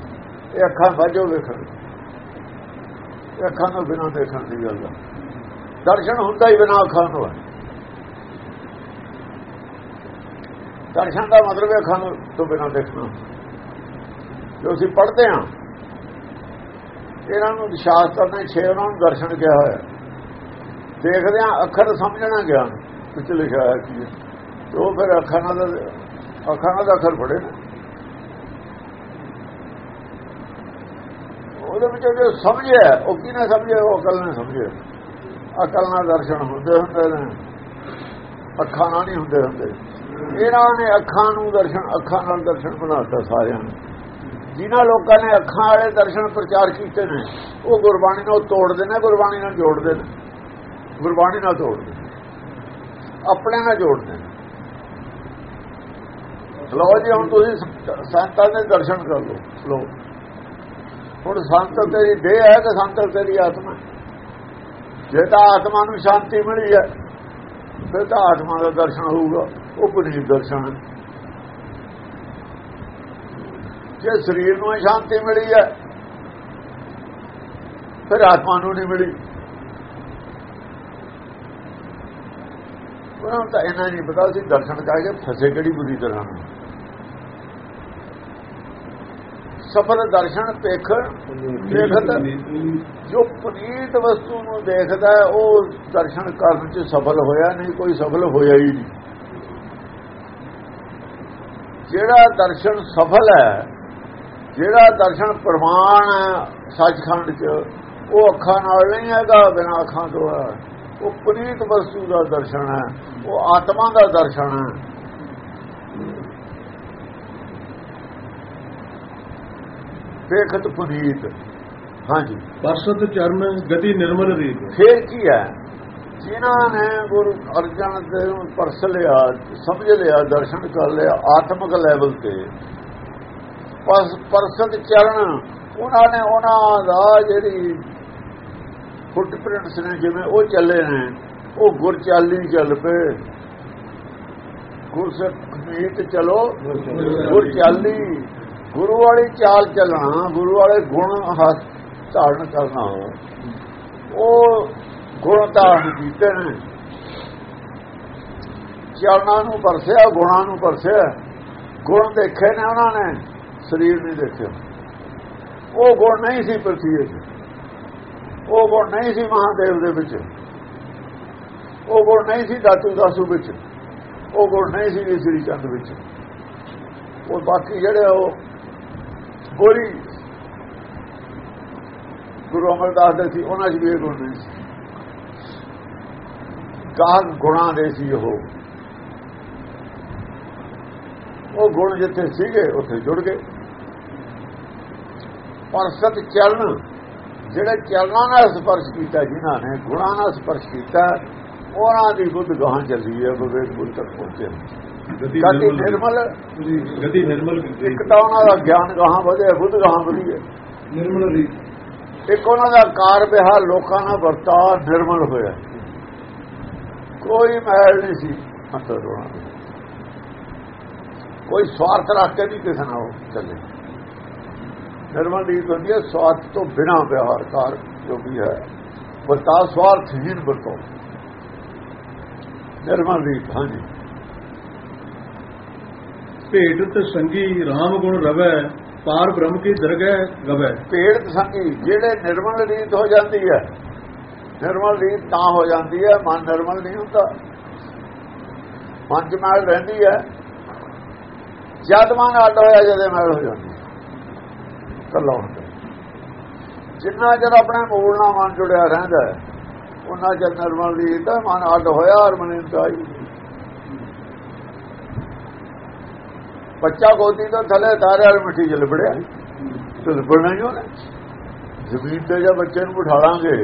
ਇਹ ਅੱਖਾਂ ਵਾਜੋ ਵੇਖਣ। ਇਹ ਅੱਖਾਂ ਤੋਂ ਬਿਨਾਂ ਦੇਖਣ ਦੀ ਗੱਲ ਹੈ ਦਰਸ਼ਨ ਹੁੰਦਾ ਹੀ ਬਿਨਾਂ ਅੱਖਾਂ ਤੋਂ ਹੈ ਦਰਸ਼ਨ ਦਾ ਮਤਲਬ ਹੈ ਅੱਖਾਂ ਤੋਂ ਬਿਨਾਂ ਦੇਖਣਾ। ਜੋ ਅਸੀਂ ਪੜ੍ਹਦੇ ਹਾਂ, ਇਹਨਾਂ ਨੂੰ ਸ਼ਾਸਤਰ ਨੇ ਛੇ ਉਹਨਾਂ ਨੂੰ ਦਰਸ਼ਨ ਕਿਹਾ ਹੋਇਆ। ਦੇਖਦੇ ਹਾਂ ਅੱਖਰ ਸਮਝਣਾ ਗਿਆਨ ਵਿੱਚ ਲਿਖਿਆ ਹੈ ਕੀ ਹੈ। ਤੇ ਉਹ ਫਿਰ ਅੱਖਾਂ ਨਾਲ ਅੱਖਾਂ ਨਾਲ ਅੱਖਰ ਪੜੇ ਨੇ। ਉਹਦੇ ਵਿੱਚ ਜੋ ਸਮਝਿਆ, ਉਹ ਕਿਹਨੇ ਸਮਝਿਆ? ਉਹ ਅਕਲ ਨੇ ਸਮਝਿਆ। ਅਕਲ ਨਾਲ ਦਰਸ਼ਨ ਹੁੰਦੇ ਹੁੰਦੇ ਨੇ। ਅੱਖਾਂ ਨਾਲ ਨਹੀਂ ਹੁੰਦੇ ਹੁੰਦੇ। ਇਹਨਾਂ ਨੇ ਅੱਖਾਂ ਨੂੰ ਦਰਸ਼ਨ ਅੱਖਾਂ ਨਾਲ ਦਰਸ਼ਨ ਬਣਾਤਾ ਸਾਰਿਆਂ ਨੂੰ। ਜਿਨ੍ਹਾਂ ਲੋਕਾਂ ਨੇ ਅੱਖਾਂ ਵਾਲੇ ਦਰਸ਼ਨ ਪ੍ਰਚਾਰ ਕੀਤੇ ਨੇ, ਉਹ ਗੁਰਬਾਣੀ ਨੂੰ ਤੋੜਦੇ ਨੇ, ਗੁਰਬਾਣੀ ਨਾਲ ਜੋੜਦੇ ਨੇ। ਗੁਰਬਾਣੀ ਨਾਲ ਜੋੜਦੇ ਆਪਣੇ ਨਾਲ ਜੋੜਦੇ ਲੋ ਜੀ, ਹੁਣ ਤੁਸੀਂ ਸੰਤਾਂ ਦੇ ਦਰਸ਼ਨ ਕਰ ਲਓ। ਲੋ ਹੁਣ ਸੰਤ ਤੇਰੀ ਦੇਹ ਹੈ ਤੇ ਸੰਤ ਤੇਰੀ ਆਤਮਾ ਜੇ ਤਾਂ ਆਤਮਾ ਨੂੰ ਸ਼ਾਂਤੀ ਮਿਲੀ ਹੈ, ਫਿਰ ਤਾਂ ਆਤਮਾ ਦਾ ਦਰਸ਼ਨ ਹੋਊਗਾ। ਉਹ ਪੁਨੀਤ ਦਰਸ਼ਨ ਹੈ। ਜੇ ਸਰੀਰ ਨੂੰ ਸ਼ਾਂਤੀ ਮਿਲੀ ਹੈ, ਫਿਰ ਆਤਮਾ ਨੂੰ ਨਹੀਂ ਮਿਲੀ। ਉਹਨਾਂ ਨੂੰ ਤਾਂ ਇਹਨਾਂ ਨਹੀਂ ਪਤਾ ਸੀ ਦਰਸ਼ਨ ਕਰਕੇ ਫਸੇ ਕਿਹੜੀ ਬੁਰੀ ਤਰ੍ਹਾਂ? ਸਫਲ ਦਰਸ਼ਨ ਪੇਖ ਦੇਖਤ ਜੋ ਪੁਨੀਤ ਵਸਤੂ ਨੂੰ ਦੇਖਦਾ ਉਹ ਦਰਸ਼ਨ ਕਰਨ ਚ ਸਫਲ ਹੋਇਆ ਨਹੀਂ ਕੋਈ ਸਫਲ ਹੋਇਆ ਹੀ ਨਹੀਂ। ਜਿਹੜਾ ਦਰਸ਼ਨ ਸਫਲ ਹੈ ਜਿਹੜਾ ਦਰਸ਼ਨ ਪ੍ਰਮਾਣ ਹੈ ਸੱਚਖੰਡ ਚ ਉਹ ਅੱਖਾਂ ਨਾਲ ਨਹੀਂ ਹੈਗਾ ਬਿਨਾਂ ਅੱਖਾਂ ਤੋਂ ਹੈ। ਉਹ ਪੁਨੀਤ ਵਸਤੂ ਦਾ ਦਰਸ਼ਨ ਹੈ ਉਹ ਆਤਮਾ ਦਾ ਦਰਸ਼ਨ ਹੈ। ਦੇਖਤ ਪੁਨੀਤ ਹਾਂਜੀ। ਪਰਸਤ ਚਰਨ ਗਤੀ ਨਿਰਮਲ ਰੀਤ। ਫੇਰ ਕੀ ਹੈ? ਜਿਨ੍ਹਾਂ ਨੇ ਗੁਰੂ ਅਰਜਨ ਦੇਵ ਨੂੰ ਪਰਸ ਲਿਆ ਸਮਝ ਲਿਆ ਦਰਸ਼ਨ ਕਰ ਲਿਆ ਆਤਮਿਕ ਲੈਵਲ ਤੇ ਪਰਸਤ ਚਰਨ ਉਹਨਾਂ ਨੇ ਉਹਨਾਂ ਦਾ ਜਿਹੜੀ ਫੁੱਟਪ੍ਰਿੰਟਸ ਨੇ ਜਿਵੇਂ ਉਹ ਚੱਲੇ ਨੇ, ਉਹ ਗੁਰ ਚਾਲੀ ਚੱਲ ਪਏ। ਗੁਰ ਸੇ ਚਲੋ ਗੁਰ ਚਾਲੀ ਗੁਰੂ ਵਾਲੀ ਚਾਲ ਚੱਲਣਾ, ਗੁਰੂ ਵਾਲੇ ਗੁਣ ਹੱਥ ਧਾਰਨ ਕਰਨਾ। ਉਹ ਗੁਣ ਧਾਰਨ ਕੀਤੇ ਨੇ। ਚਰਨਾਂ ਨੂੰ ਪਰਸਿਆ, ਗੁਣਾਂ ਨੂੰ ਪਰਸਿਆ। ਗੁਣ ਦੇਖੇ ਨੇ ਉਹਨਾਂ ਨੇ, ਸਰੀਰ ਨਹੀਂ ਦੇਖਿਆ। ਉਹ ਗੁਣ ਨਹੀਂ ਸੀ ਪ੍ਰਥੀ ਵਿੱਚ ਉਹ ਗੁਣ ਨਹੀਂ ਸੀ ਮਹਾਦੇਵ ਦੇ ਵਿੱਚ। ਉਹ ਗੁਣ ਨਹੀਂ ਸੀ ਦਾਤੂ ਦਾਸੂ ਵਿੱਚ। ਉਹ ਗੁਣ ਨਹੀਂ ਸੀ ਸ੍ਰੀ ਚੰਦ ਵਿੱਚ। ਉਹ ਬਾਕੀ ਜਿਹੜੇ ਉਹ ਗੋਰੀ ਗੁਰੂ ਅਮਰਦਾਸ ਦੇ ਸੀ, ਉਹਨਾਂ 'ਚ ਵੀ ਇਹ ਗੁਣ ਨਹੀਂ ਸੀ। ਗਾਹ ਗੁਣਾ ਦੇ ਸੀ ਉਹ। ਉਹ ਗੁਣ ਜਿੱਥੇ ਸੀਗੇ, ਉੱਥੇ ਜੁੜ ਗਏ। ਪਰ ਸਤ ਚਲਨ ਜਿਹੜੇ ਚਲਨਾਂ ਨਾਲ ਸਪਰਸ਼ ਕੀਤਾ ਜਿਨ੍ਹਾਂ ਨੇ ਗੁਣਾ ਨਾਲ ਸਪਰਸ਼ ਕੀਤਾ ਉਹਨਾਂ ਦੀ ਬੁੱਧ ਗਾਹਾਂ ਚੱਲੀ ਹੈ ਵਿਵੇਕ ਬੁੱਧ ਤੱਕ ਪਹੁੰਚੇ। ਗਤੀ ਨਿਰਮਲ ਗਤੀ ਨਿਰਮਲ ਇੱਕ ਤਾਂ ਉਹਨਾਂ ਦਾ ਗਿਆਨ ਗਾਹਾਂ ਵਧਿਆ ਬੁੱਧ ਗਾਹਾਂ ਵਧੀ ਨਿਰਮਲ ਰੀਤ ਇੱਕ ਉਹਨਾਂ ਦਾ ਕਾਰ ਵਿਹਾਰ ਲੋਕਾਂ ਨਾਲ ਵਰਤਾ ਨਿਰਮਲ ਹੋਇਆ। ਕੋਈ ਮੈਲ ਨਹੀਂ ਸੀ। ਅੰਦਰ ਉਹਨਾਂ ਦੇ ਕੋਈ ਸਵਾਰਥ ਰੱਖ ਕੇ ਨਹੀਂ ਕਿਸੇ ਨਾਲ ਚੱਲੇ। ਨਿਰਮਲ ਰੀਤ ਹੁੰਦੀ ਹੈ ਸਵਾਰਥ ਤੋਂ ਬਿਨਾ ਵਿਹਾਰ ਕਾਰ ਜੋ ਵੀ ਹੈ ਵਰਤਾ ਸਵਾਰਥਹੀਨ ਵਰਤੋ। ਨਿਰਮਲ ਰੀਤ ਹਾਂਜੀ ਭੇਟਤ ਸੰਗੀ RAM ਗੁਣ ਰਵੈ ਪਾਰ ਬ੍ਰਹਮ ਕੀ ਦਰਗਹਿ ਗਵੈ। ਭੇਟ ਸੰਗੀ ਜਿਹੜੇ ਨਿਰਮਲ ਰੀਤ ਹੋ ਜਾਂਦੀ ਹੈ ਨਿਰਮਲ ਰੀਤ ਤਾਂ ਹੋ ਜਾਂਦੀ ਹੈ ਮਨ ਨਿਰਮਲ ਨਹੀਂ ਹੁੰਦਾ। ਮਨ ਚ ਮੈਲ ਰਹਿੰਦੀ ਹੈ। ਜਦ ਮਨ ਅੱਡ ਹੋਇਆ ਜਦੇ ਮੈਲ ਹੋ ਜਾਂਦੀ ਕੱਲਾ ਹੁੰਦਾ। ਜਿੰਨਾ ਜਦ ਆਪਣੇ ਮੂਲ ਨਾਲ ਮਨ ਜੁੜਿਆ ਰਹਿੰਦਾ ਉਹਨਾਂ ਜਦ ਨਿਰਮਲ ਰੀਤ ਮਨ ਅੱਡ ਹੋਇਆ ਔਰ ਮਨ ਬੱਚਾ ਗੋਦੀ ਤੋਂ ਥੱਲੇ ਤਾਰੇ ਮਿੱਟੀ ਚ ਲਿਬੜਿਆ। ਤੇ ਲਿਬੜਨਾ ਹੀ ਉਹਨੇ ਜ਼ਮੀਨ ਤੇ ਜਾਂ ਬੱਚੇ ਨੂੰ ਬਿਠਾ ਲਾਂਗੇ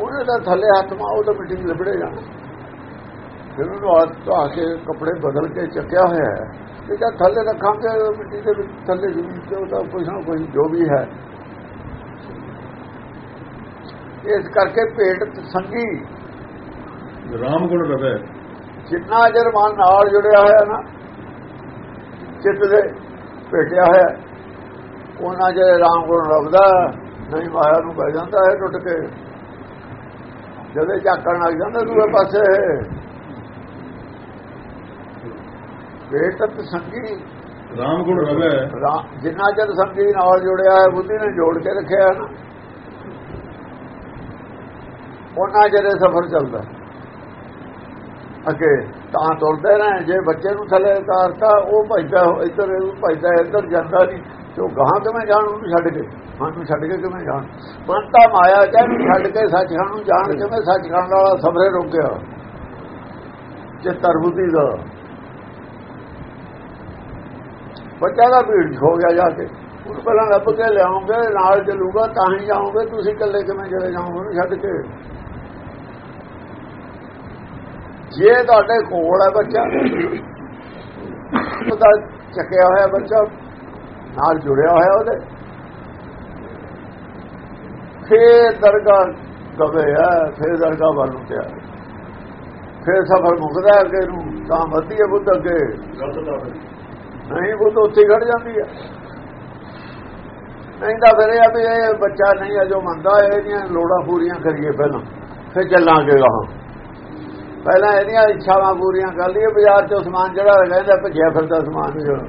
ਉਹਨੇ ਦਾ ਥੱਲੇ ਹੱਥ ਮਾ ਉਹ ਤਾਂ ਮਿੱਟੀ ਲਿਬੜੇ ਜਾਣਾ। ਫਿਰ ਉਹਨੂੰ ਹੱਥ ਧਾ ਕੇ ਕੱਪੜੇ ਬਦਲ ਕੇ ਚੱਕਿਆ ਹੋਇਆ ਹੈ। ਜਦ ਥੱਲੇ ਰੱਖਾਂਗੇ ਮਿੱਟੀ ਦੇ ਵਿੱਚ ਥੱਲੇ ਜ਼ਮੀਨ ਤੇ ਉਹਦਾ ਕੁਝ ਨਾ ਕੁਝ ਜੋ ਵੀ ਹੈ। ਇਸ ਕਰਕੇ ਭੇਟ ਸੰਗੀ ਰਾਮ ਗੁਣ ਰਵੈ। ਜਿੰਨਾ ਜਰ ਮਨ ਨਾਲ ਜੁੜਿਆ ਹੋਇਆ ਨਾ ਚਿੱਤ ਦੇ ਭੇਟਿਆ ਹੋਇਆ ਉਹਨਾਂ ਜੇ ਰਾਮ ਗੁਣ ਰਵਦਾ ਨਹੀਂ ਮਾਇਆ ਨੂੰ ਪੈ ਜਾਂਦਾ ਹੈ ਟੁੱਟ ਕੇ। ਜਦੋਂ ਝਾਕਣ ਲੱਗ ਜਾਂਦਾ ਦੂਏ ਪਾਸੇ ਭੇਟਤ ਸੰਗੀ ਰਾਮ ਗੁਣ ਰਵੈ ਜਿੰਨਾ ਚਿਰ ਸੰਗੀ ਨਾਲ ਜੁੜਿਆ ਹੈ ਬੁੱਧੀ ਨੇ ਜੋੜ ਕੇ ਰੱਖਿਆ ਹੈ ਨਾ। ਉਹਨਾਂ ਜਿਹੜੇ ਸਫ਼ਰ ਚੱਲਦਾ। ਅੱਗੇ ਤਾਂ ਤੁਰਦੇ ਨੇ ਜੇ ਬੱਚੇ ਨੂੰ ਥੱਲੇ ਉਤਾਰਤਾ ਉਹ ਭਜਦਾ ਇੱਧਰ ਭਜਦਾ ਇੱਧਰ ਜਾਂਦਾ ਨਹੀਂ। ਤੇ ਉਹ ਗਾਹਾਂ ਕਿਵੇਂ ਜਾਣ ਉਹਨੂੰ ਛੱਡ ਕੇ? ਮਨ ਨੂੰ ਛੱਡ ਕੇ ਕਿਵੇਂ ਜਾਣ? ਮਨ ਤਾਂ ਮਾਇਆ ਕਹਿੰਦੀ ਛੱਡ ਕੇ ਸੱਚਖੰਡ ਨੂੰ ਜਾਣ ਕਿਵੇਂ ਸੱਚਖੰਡ ਵਾਲਾ ਸਫਰੇ ਰੁਕਿਆ ਜੇ ਤਰਬੁੱਧੀ ਦਾ। ਬੱਚਾ ਦਾ ਭੀੜ ਹੋ ਗਿਆ ਜਾ ਕੇ। ਉਹ ਪਹਿਲਾਂ ਲੱਭ ਕੇ ਲਿਆਉਂਗੇ, ਨਾਲ ਚੱਲੂਗਾ, ਤਾਂ ਹੀ ਜਾਓਗੇ। ਤੁਸੀਂ ਇਕੱਲੇ ਕਿਵੇਂ ਚਲੇ ਜਾਓਗੇ ਉਹਨੂੰ ਛੱਡ ਕੇ? ਜੇ ਤੁਹਾਡੇ ਕੋਲ ਹੈ ਬੱਚਾ ਉਹਦਾ ਚੱਕਿਆ ਹੋਇਆ ਬੱਚਾ, ਨਾਲ ਜੁੜਿਆ ਹੋਇਆ ਉਹਦੇ। ਫੇਰ ਦਰਗਾਹ ਗਵੇ ਆ, ਫੇਰ ਦਰਗਾਹ ਵੱਲ ਨੂੰ ਪਿਆ ਫੇਰ ਸਫਰ ਮੁਕਦਾ ਅੱਗੇ ਨੂੰ, ਤਾਂ ਵਧਦੀ ਬੁੱਧ ਅੱਗੇ। ਨਹੀਂ ਬੁੱਧ ਉੱਥੇ ਖੜ ਜਾਂਦੀ ਹੈ ਨਹੀਂ ਤਾਂ ਫਿਰ ਇਹ ਆ ਵੀ ਇਹ ਬੱਚਾ ਨਹੀਂ ਅਜੋ ਮੰਨਦਾ ਇਹਦੀਆਂ ਲੋੜਾਂ ਪੂਰੀਆਂ ਕਰੀਏ ਪਹਿਲਾਂ, ਫਿਰ ਚੱਲਾਂਗੇ ਗਾਹਾਂ। ਪਹਿਲਾਂ ਇਹਦੀਆਂ ਇੱਛਾਵਾਂ ਪੂਰੀਆਂ ਕਰ ਲਈਏ, ਬਾਜ਼ਾਰ 'ਚੋਂ ਸਮਾਨ ਜਿਹੜਾ ਰਹਿੰਦਾ ਭੱਜਿਆ ਫਿਰਦਾ ਸਮਾਨ ਜਿਹੜਾ।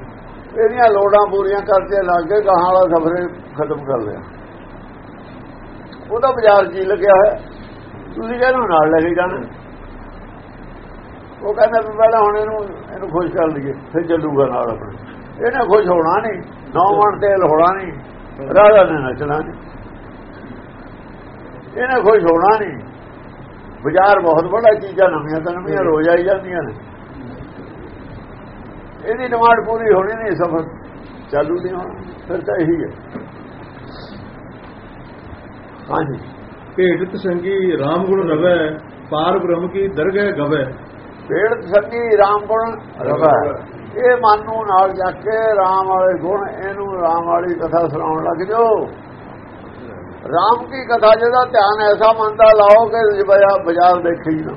ਇਹਦੀਆਂ ਲੋੜਾਂ ਪੂਰੀਆਂ ਕਰਕੇ ਲੱਗ ਕੇ ਗਾਹਾਂ ਵਾਲਾ ਸਫਰੇ ਖਤਮ ਕਰ ਲਿਆ। ਉਹਦਾ ਬਾਜ਼ਾਰ ਜੀ ਲੱਗਿਆ ਹੋਇਆ। ਤੁਸੀਂ ਕਹਿੰਦੇ ਨਾਲ ਲੈ ਕੇ ਜਾਣਾ। ਉਹ ਕਹਿੰਦਾ ਵੀ ਪਹਿਲਾਂ ਹੁਣ ਇਹਨੂੰ ਇਹਨੂੰ ਖੁਸ਼ ਕਰ ਲਈਏ ਫਿਰ ਚੱਲੂਗਾ ਨਾਲ ਆਪਣੇ। ਇਹਨੇ ਖੁਸ਼ ਹੋਣਾ ਨਹੀਂ ਨੌ ਮਣ ਤੇਲ ਹੋਣਾ ਨਹੀਂ ਰਾਜਾ ਨੇ ਨੱਚਣਾ ਨਹੀਂ। ਇਹਨੇ ਖੁਸ਼ ਹੋਣਾ ਨਹੀਂ। ਬਾਜ਼ਾਰ ਬਹੁਤ ਵੱਡਾ ਚੀਜ਼ਾਂ ਨਵੀਆਂ ਤਾਂ ਨਵੀਆਂ ਰੋਜ਼ ਆਈ ਜਾਂਦੀਆਂ ਨੇ। ਇਹਦੀ ਡਿਮਾਂਡ ਪੂਰੀ ਹੋਣੀ ਨਹੀਂ ਸਫਰ ਚਾਲੂ ਨਹੀਂ ਹੋਣਾ ਫਿਰ ਤਾਂ ਇਹੀ ਹੈ। ਹਾਂਜੀ। ਭੇਟਤ ਸੰਗੀ ਰਾਮ ਗੁਣ ਰਵੈ ਪਾਰ ਬ੍ਰਹਮ ਕੀ ਦਰਗਹਿ ਗਵੈ। ਪੇੜ ਸੰਗੀ ਰਾਮ ਗੁਣ। ਰਵਾ ਇਹ ਮਨ ਨੂੰ ਨਾਲ ਜਾ ਕੇ ਰਾਮ ਵਾਲੇ ਗੁਣ ਇਹਨੂੰ ਰਾਮ ਵਾਲੀ ਕਥਾ ਸੁਣਾਉਣ ਲੱਗ ਜਾਓ। ਰਾਮ ਕੀ ਕਥਾ ਜਿਹਦਾ ਧਿਆਨ ਐਸਾ ਮੰਨਦਾ ਲਾਓ ਕਿ ਬਾਜ਼ਾਰ ਬਾਜ਼ਾਰ ਦੇਖੇ ਨਾ।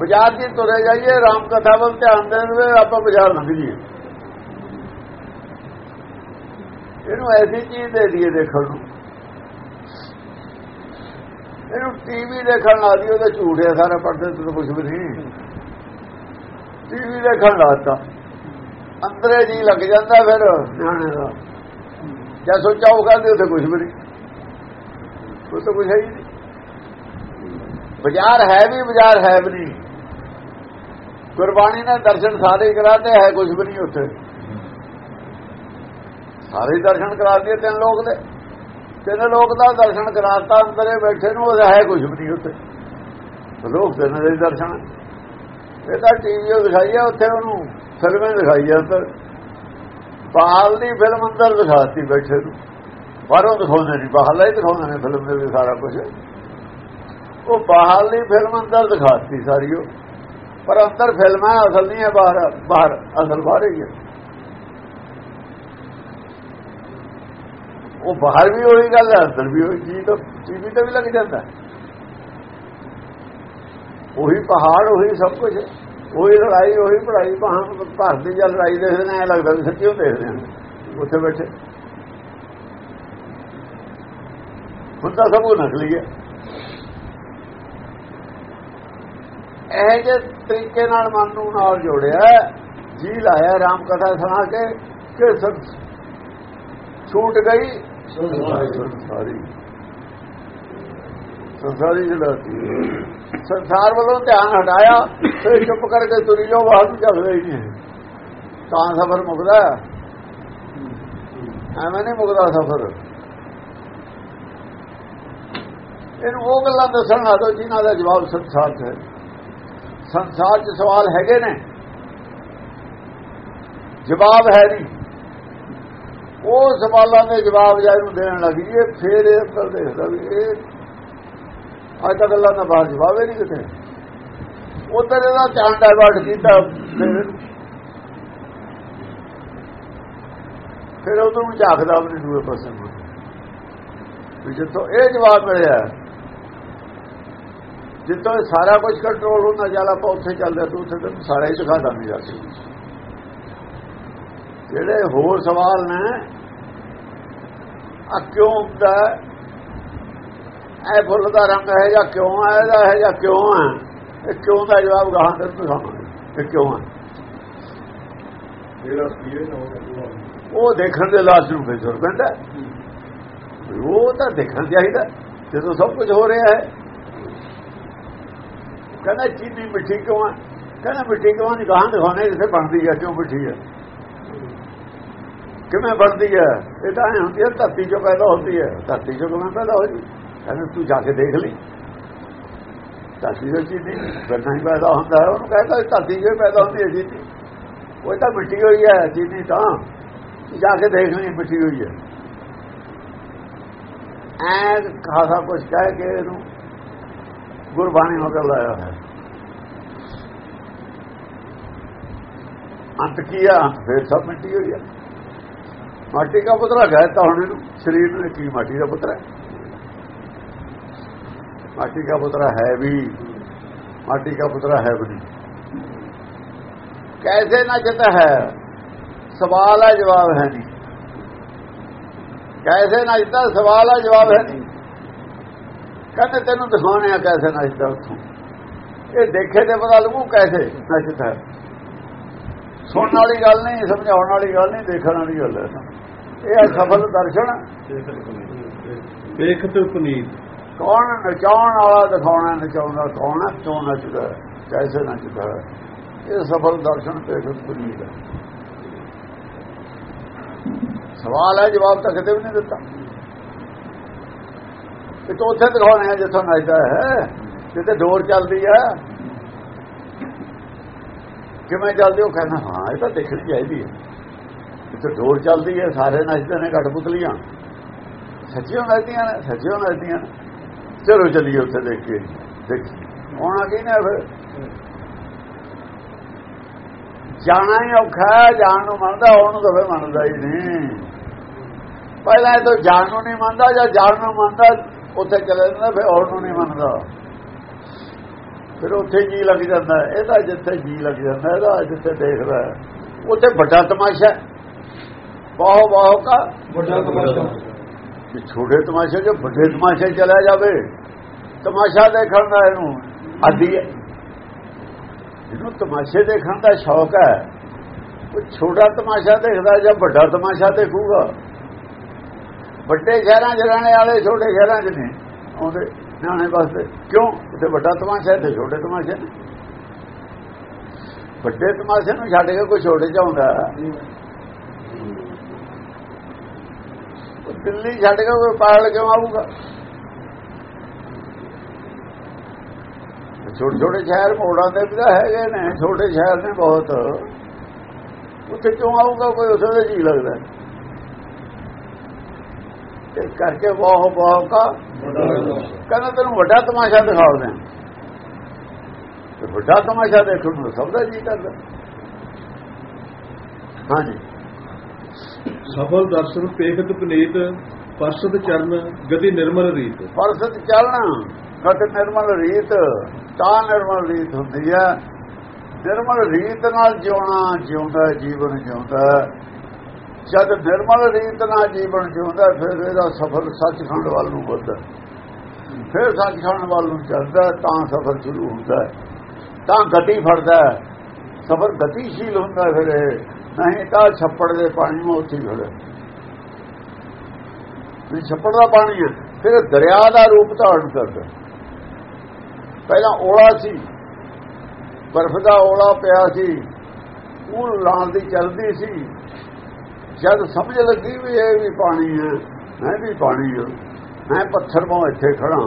ਬਾਜ਼ਾਰ ਦੀ ਤੁਰੇ ਜਾਈਏ ਰਾਮ ਕਥਾ ਵੱਲ ਧਿਆਨ ਦੇਵੇ ਆਪਾਂ ਬਾਜ਼ਾਰ ਲੰਘ ਜੀਏ ਇਹਨੂੰ ਐਸੀ ਚੀਜ਼ ਦੇ ਦਈਏ ਦੇਖਣ ਨੂੰ। ਇਹਨੂੰ ਟੀਵੀ ਦੇਖਣ ਲਾ ਦੀ ਉਹਦੇ ਝੂਠ ਹੈ ਸਾਰਾ ਪਰਦੇ ਤੇ ਕੁਝ ਵੀ ਨਹੀਂ। ਟੀਵੀ ਦੇਖਣ ਲਾਤਾ। ਅੰਦਰੇ ਜੀ ਲੱਗ ਜਾਂਦਾ ਫਿਰ। ਨਿਆਣੇ ਦਾ ਜੇ ਸੋਚਾ ਉਹ ਕਹਿੰਦੇ ਉੱਥੇ ਕੁਝ ਵੀ ਨਹੀਂ। ਉਹ ਤਾਂ ਕੁਝ ਹੈ ਹੀ ਨਹੀਂ। ਬਾਜ਼ਾਰ ਹੈ ਵੀ ਬਾਜ਼ਾਰ ਹੈ ਵੀ ਨਹੀਂ। ਗੁਰਬਾਣੀ ਨੇ ਦਰਸ਼ਨ ਸਾਰੇ ਕਰਾਤੇ ਹੈ ਕੁਝ ਵੀ ਨਹੀਂ ਉੱਥੇ। ਸਾਰੇ ਦਰਸ਼ਨ ਕਰਾ ਦਿਏ ਤਿੰਨ ਲੋਕ ਦੇ। ਤਿੰਨ ਲੋਕ ਦਾ ਦਰਸ਼ਨ ਕਰਾਤਾ ਅੰਦਰੇ ਬੈਠੇ ਨੂੰ ਉਹ ਹੈ ਕੁਝ ਵੀ ਨਹੀਂ ਉੱਥੇ। ਲੋਕ ਤਿੰਨ ਦੇ ਦਰਸ਼ਨ। ਇਹ ਤਾਂ ਟੀਵੀ ਦਿਖਾਈ ਆ, ਉੱਥੇ ਉਹਨੂੰ ਫਿਲਮਾਂ ਦਿਖਾਈ ਆ ਉੱਧਰ। ਬਾਹਰ ਦੀ ਫਿਲਮ ਅੰਦਰ ਦਿਖਾਤੀ ਬੈਠੇ ਨੂੰ। ਬਾਹਰੋਂ ਦਿਖਾਉਂਦੇ ਨਹੀਂ, ਬਾਹਰਲਾ ਹੀ ਦਿਖਾਉਂਦੇ ਨੇ ਫਿਲਮ ਦੇ ਵੀ ਸਾਰਾ ਕੁਝ ਉਹ ਬਾਹਰ ਦੀ ਫਿਲਮ ਅੰਦਰ ਦਿਖਾਤੀ ਸਾਰੀ ਉਹ। ਪਰ ਅੰਦਰ ਫਿਲਮਾਂ ਅਸਲ ਨਹੀਂ ਹੈ ਬਾਹਰ ਬਾਹਰ, ਅਸਲ ਬਾਹਰ ਹੀ ਹੈ ਉਹ ਬਾਹਰ ਵੀ ਉਹੀ ਗੱਲ ਹੈ ਅੰਦਰ ਵੀ ਉਹੀ ਚੀਜ਼ ਤਾਂ ਟੀਵੀ ਤੇ ਵੀ ਲੱਗ ਜਾਂਦਾ। ਉਹੀ ਪਹਾੜ, ਉਹੀ ਸਭ ਕੁਝ ਉਹੀ ਲੜਾਈ, ਉਹੀ ਪੜਾਈ ਭਾਰਤ ਦੀ ਜਲ ਲੜਾਈ ਦੇਖਦੇ ਨੇ ਐ ਲੱਗਦਾ ਵੀ ਸੱਚੀ ਉਹ ਦੇਖਦੇ ਨੇ, ਉੱਥੇ ਬੈਠੇ। ਹੁੰਦਾ ਸਭ ਉਹ ਨਕਲੀ ਹੈ ਇਹ ਜੇ ਤਰੀਕੇ ਨਾਲ ਮਨ ਨੂੰ ਨਾਲ ਜੋੜਿਆ, ਜੀ ਲਾਇਆ ਰਾਮ ਕਥਾ ਸੁਣਾ ਕੇ, ਕਿ ਸਭ ਛੂਟ ਗਈ। ਸੰਸਾਰੀ ਸੰਸਾਰੀ ਜਲਾਤੀ ਸੰਸਾਰ ਵੱਲੋਂ ਧਿਆਨ ਹਟਾਇਆ, ਫਿਰ ਚੁੱਪ ਕਰਕੇ ਤੁਰੀ ਜਾਓ ਬਾਹਰ ਚੱਲਦਾ ਹੀ। ਨਹੀਂ ਤਾਂ ਸਫਰ ਮੁਕਦਾ ਐਵੇਂ ਨਹੀਂ ਮੁਕਦਾ ਸਫਰ। ਇਹਨੂੰ ਉਹ ਗੱਲਾਂ ਦੱਸਣ ਲਾ ਦੋ ਜਿਨ੍ਹਾਂ ਦਾ ਜਵਾਬ ਸੰਸਾਰ 'ਚ ਹੈ। ਸੰਸਾਰ 'ਚ ਸਵਾਲ ਹੈਗੇ ਨੇ। ਜਵਾਬ ਹੈ ਨਹੀਂ। ਉਹ ਸਵਾਲਾਂ ਦੇ ਜਵਾਬ ਜਾਂ ਇਹਨੂੰ ਦੇਣ ਲੱਗੀ ਇਹ ਫੇਰ ਇਹ ਅੰਦਰ ਦੇਖਦਾ ਵੀ ਇਹ ਅੱਜ ਤੱਕ ਗੱਲਾਂ ਦਾ ਬਾਹਰ ਜਵਾਬ ਹੀ ਨਹੀਂ ਕਿਤੇ ਉਧਰ ਇਹਦਾ ਧਿਆਨ ਡਾਇਵਰਟ ਕੀਤਾ। ਫਿਰ ਫਿਰ ਉਧਰ ਨੂੰ ਝਾਕਦਾ ਆਪਣੇ ਦੂਏ ਪਾਸੇ ਨੂੰ। ਵੀ ਜਿੱਥੋਂ ਇਹ ਜਵਾਬ ਮਿਲਿਆ ਜਿੱਥੋਂ ਇਹ ਸਾਰਾ ਕੁਝ ਕੰਟਰੋਲ ਹੁੰਦਾ ਚੱਲ ਆਪਾਂ ਉੱਥੇ ਚੱਲਦੇ ਤੂੰ ਉੱਥੇ ਤੈਨੂੰ ਸਾਰਾ ਹੀ ਦਿਖਾ ਦਾਂਗੇ ਜਾ ਜਿਹੜੇ ਹੋਰ ਸਵਾਲ ਨੇ ਆ ਕਿਉਂ ਹੁੰਦਾ ਇਹ ਫੁੱਲ ਦਾ ਰੰਗ ਹੈ ਜਾਂ ਕਿਉਂ ਹੈ ਇਹਦਾ ਹੈ ਜਾਂ ਕਿਉਂ ਹੈ ਇਹ ਕਿਉਂ ਦਾ ਜਵਾਬ ਗਾਹਾਂ ਤੇ ਦਿਖਾਵਾਂਗੇ ਇਹ ਕਿਉਂ ਹੈ? ਉਹ ਦੇਖਣ ਦੇ ਲਾਸ਼ ਨੂੰ ਫਿਰ ਜ਼ੋਰ ਪੈਂਦਾ। ਉਹ ਤਾਂ ਦੇਖਣ ਚਾਹੀਦਾ ਜਦੋਂ ਸਭ ਕੁਝ ਹੋ ਰਿਹਾ ਹੈ। ਕਹਿੰਦਾ ਚੀਨੀ ਮਿੱਠੀ ਕਿਉਂ ਹੈ ਕਹਿੰਦਾ ਮਿੱਠੀ ਕਿਉਂ ਨਹੀਂ ਗਾਹਾਂ ਦਿਖਾਉਣੇ ਜਿੱਥੇ ਬਣਦੀ ਹੈ ਕਿਉਂ ਮਿੱਠੀ ਹੈ? ਕਿਵੇਂ ਬਣਦੀ ਹੈ? ਇਹ ਤਾਂ ਹੁੰਦੀ ਹੈ ਧਰਤੀ ਚੋਂ ਪੈਦਾ ਹੁੰਦੀ ਹੈ। ਧਰਤੀ ਚੋਂ ਕਿਵੇਂ ਪੈਦਾ ਹੋ ਜੀ ਕਹਿੰਦਾ, ਤੂੰ ਜਾ ਕੇ ਦੇਖ ਲਈ। ਧਰਤੀ ਚੋਂ ਚੀਨੀ ਬੰਨਾ ਹੀ ਪੈਦਾ ਹੁੰਦਾ ਹੈ ਉਹਨੂੰ ਕਹਿੰਦਾ ਧਰਤੀ ਚੋਂ ਪੈਦਾ ਹੁੰਦੀ ਹੈ ਚੀਨੀ ਉਹ ਤਾਂ ਮਿੱਟੀ ਹੋਈ ਹੈ ਚੀਨੀ ਤਾਂ। ਜਾ ਕੇ ਦੇਖ ਲਈ, ਮਿੱਟੀ ਹੋਈ ਹੈ। ਐ ਖਾਸਾ ਕੁਝ ਕਹਿ ਕੇ ਇਹਨੂੰ ਗੁਰਬਾਣੀ ਮਗਰ ਲਾਇਆ ਹੈ। ਅੰਤ ਕੀ ਆ? ਫਿਰ ਸਭ ਮਿੱਟੀ ਹੋਈ ਹੈ। ਮਾਟੀ ਦਾ ਪੁੱਤਰਾ ਕਹਿਤਾ ਹੁਣ ਇਹਨੂੰ, ਸਰੀਰ ਨੇ ਕੀ ਮਾਟੀ ਦਾ ਪੁੱਤਰਾ ਮਾਟੀ ਦਾ ਪੁੱਤਰਾ ਹੈ ਵੀ, ਮਾਟੀ ਦਾ ਪੁੱਤਰਾ ਹੈ ਵੀ। ਨਹੀਂ ਕੈਸੇ ਨਚਤ ਹੈ, ਸਵਾਲ ਹੈ, ਜਵਾਬ ਹੈ ਨਹੀਂ। ਕੈਸੇ ਨੱਚਦਾ ਸਵਾਲ ਹੈ, ਜਵਾਬ ਹੈ ਨਹੀਂ। ਕਹਿੰਦੇ ਤੈਨੂੰ ਦਿਖਾਉਣੇ ਆ ਕੈਸੇ ਨੱਚਦਾ ਉੱਥੋਂ। ਇਹ ਦੇਖੇ ਤੇ ਪਤਾ ਲੱਗੂ ਕੈਸੇ ਨੱਚਦਾ ਸੁਣਨ ਵਾਲੀ ਗੱਲ ਨਹੀਂ, ਸਮਝਾਉਣ ਵਾਲੀ ਗੱਲ ਨਹੀਂ, ਦੇਖਣ ਵਾਲੀ ਗੱਲ ਹੈ। ਇਹ ਹੈ ਸਫਲ ਦਰਸ਼ਨ। ਵੇਖਤ ਉਪਨੀਤ। ਕੌਣ ਨਚਾਉਣ ਵਾਲਾ ਦਿਖਾਉਣਾ, ਨਚਾਉਂਦਾ ਕੌਣ ਹੈ, ਕਿਉਂ ਨੱਚਦਾ ਕੈਸੇ ਨੱਚਦਾ ਇਹ ਸਫਲ ਦਰਸ਼ਨ ਤੇ ਪੁਨੀਤ ਹੈ ਸਵਾਲ ਹੈ, ਜਵਾਬ ਤਾਂ ਕਿਤੇ ਵੀ ਨਹੀਂ ਦਿੱਤਾ। ਇਹ ਤਾਂ ਉੱਥੇ ਦਿਖਾਉਣੇ ਆ ਜਿੱਥੋਂ ਨੱਚਦਾ ਹੈ, ਜਿੱਥੇ ਡੋਰ ਚੱਲਦੀ ਹੈ। ਕਿਵੇਂ ਚੱਲਦੀ ਉਹ ਕਹਿੰਦਾ, ਹਾਂ, ਇਹ ਤਾਂ ਦੇਖਣੀ ਚਾਹੀਦੀ ਹੈ। ਜਿੱਥੇ ਡੋਰ ਚੱਲਦੀ ਹੈ, ਸਾਰੇ ਨੱਚਦੇ ਨੇ ਘਟਪੁਤਲੀਆਂ ਸੱਚੀਆਂ ਨੱਚਦੀਆਂ ਨੇ, ਸੱਚੀਆਂ ਨੱਚਦੀਆਂ ਨੇ। ਚਲੋ ਚੱਲੀਏ ਉੱਥੇ ਦੇਖ ਕੇ, ਦੇਖ ਆਉਣਾ ਕੀ ਨੇ ਫਿਰ ਜਾਣਾ ਹੀ ਔਖਾ ਜਾਣ ਨੂੰ ਮੰਨਦਾ, ਉਹਨੂੰ ਤਾਂ ਫਿਰ ਮੰਨਦਾ ਹੀ ਨਹੀਂ। ਪਹਿਲਾਂ ਇਹ ਤਾਂ ਜਾਣ ਨੂੰ ਨਹੀਂ ਮੰਨਦਾ, ਜਾਂ ਜਾਣ ਨੂੰ ਮੰਨਦਾ, ਉੱਥੇ ਚਲੇ ਜਾਂਦਾ, ਫਿਰ ਹੋਰ ਨੂੰ ਨਹੀਂ ਮੰਨਦਾ। ਫਿਰ ਉੱਥੇ ਜੀ ਲੱਗ ਜਾਂਦਾ ਇਹਦਾ ਜਿੱਥੇ ਜੀ ਲੱਗ ਜਾਂਦਾ ਇਹਦਾ ਜਿੱਥੇ ਦੇਖਦਾ ਉੱਥੇ ਵੱਡਾ ਤਮਾਸ਼ਾ ਹੈ। ਬਹੁ ਬਹੁ ਵੱਡਾ ਤਮਾਸ਼ਾ। ਕਿ ਛੋਟੇ ਤਮਾਸ਼ੇ ਜੋ ਵੱਡੇ ਤਮਾਸ਼ੇ ਚਲਾ ਜਾਵੇ। ਤਮਾਸ਼ਾ ਦੇਖਣ ਦਾ ਇਹਨੂੰ ਆਦੀ ਹੈ। ਇਹਨੂੰ ਤਮਾਸ਼ੇ ਦੇਖਣ ਦਾ ਸ਼ੌਕ ਹੈ। ਉਹ ਛੋਟਾ ਤਮਾਸ਼ਾ ਦੇਖਦਾ ਜਾਂ ਵੱਡਾ ਤਮਾਸ਼ਾ ਦੇਖੂਗਾ। ਵੱਡੇ ਸ਼ਹਿਰਾਂ 'ਚ ਰਹਿਣੇ ਵਾਲੇ ਛੋਟੇ ਸ਼ਹਿਰਾਂ 'ਚ ਨੇ ਆਉਂਦੇ ਨਿਆਣੇ ਵਾਸਤੇ। ਕਿਉਂ? ਉੱਥੇ ਵੱਡਾ ਤਮਾਸ਼ਾ ਹੈ ਤੇ ਛੋਟੇ ਤਮਾਸ਼ੇ ਨੇ। ਵੱਡੇ ਤਮਾਸ਼ੇ ਨੂੰ ਛੱਡ ਕੇ ਕੋਈ ਛੋਟੇ 'ਚ ਆਉਂਦਾ ਉਹ ਦਿੱਲੀ ਛੱਡ ਕੇ ਕੋਈ ਪਾਗਲ ਕਿਉਂ ਆਊਗਾ? ਛੋਟੇ ਛੋਟੇ ਸ਼ਹਿਰ ਮੋੜਾਂ ਦੇ ਵੀ ਹੈਗੇ ਨੇ, ਛੋਟੇ ਸ਼ਹਿਰ ਨੇ ਬਹੁਤ। ਉੱਥੇ ਕਿਉਂ ਆਊਗਾ ਕੋਈ ਉਸੇ ਦਾ ਜੀ ਲੱਗਦਾ? ਇਸ ਕਰਕੇ ਵਾਹ ਵਾਹ ਕਾ। ਕਹਿੰਦਾ ਤੈਨੂੰ ਵੱਡਾ ਤਮਾਸ਼ਾ ਦਿਖਾਉਂਦੇ ਤੇ ਵੱਡਾ ਤਮਾਸ਼ਾ ਦੇਖਣ ਨੂੰ ਸਭ ਦਾ ਜੀ ਕਰਦਾ। ਹਾਂਜੀ। ਸਫਲ ਦਰਸ਼ਨ ਪੇਖਤ ਪਨੀਤ, ਪਰਸਤ ਚਰਨ, ਗਤੀ ਨਿਰਮਲ ਰੀਤ। ਪਰਸਤ ਚੱਲਣਾ ਘਟ ਨਿਰਮਲ ਰੀਤ, ਤਾਂ ਨਿਰਮਲ ਰੀਤ ਹੁੰਦੀ ਹੈ। ਨਿਰਮਲ ਰੀਤ ਨਾਲ ਜਿਉਣਾ ਜਿਉਂਦਾ, ਜੀਵਨ ਜਿਉਂਦਾ। ਜਦ ਨਿਰਮਲ ਰੀਤ ਨਾਲ ਜੀਵਨ ਜਿਉਂਦਾ, ਫਿਰ ਇਹਦਾ ਸਫਰ ਸੱਚਖੰਡ ਵੱਲ ਨੂੰ ਵੱਧਦਾ। ਫਿਰ ਸੱਚਖੰਡ ਵੱਲ ਨੂੰ ਚੱਲਦਾ ਤਾਂ ਸਫਰ ਸ਼ੁਰੂ ਹੁੰਦਾ ਤਾਂ ਗਤੀ ਫੜਦਾ ਸਫਰ ਗਤੀਸ਼ੀਲ ਹੁੰਦਾ ਫਿਰ ਇਹ। ਨਹੀਂ ਤਾਂ ਛੱਪੜ ਦੇ ਪਾਣੀ ਨੂੰ ਉੱਥੇ ਹੀ ਖੜਾ ਵੀ ਛੱਪੜ ਦਾ ਪਾਣੀ ਹੈ, ਫਿਰ ਦਰਿਆ ਦਾ ਰੂਪ ਧਾਰਨ ਕਰਦਾ। ਪਹਿਲਾਂ ਓਲਾ ਸੀ, ਬਰਫ਼ ਦਾ ਓਲਾ ਪਿਆ ਸੀ ਉਹ ਲਾਲ ਦੀ ਚੱਲਦੀ ਸੀ। ਜਦ ਸਮਝ ਲੱਗੀ ਵੀ ਇਹ ਵੀ ਪਾਣੀ ਹੈ ਮੈਂ ਵੀ ਪਾਣੀ ਹਾਂ, ਮੈਂ ਪੱਥਰ ਮੋਂ ਇੱਥੇ ਖੜਾ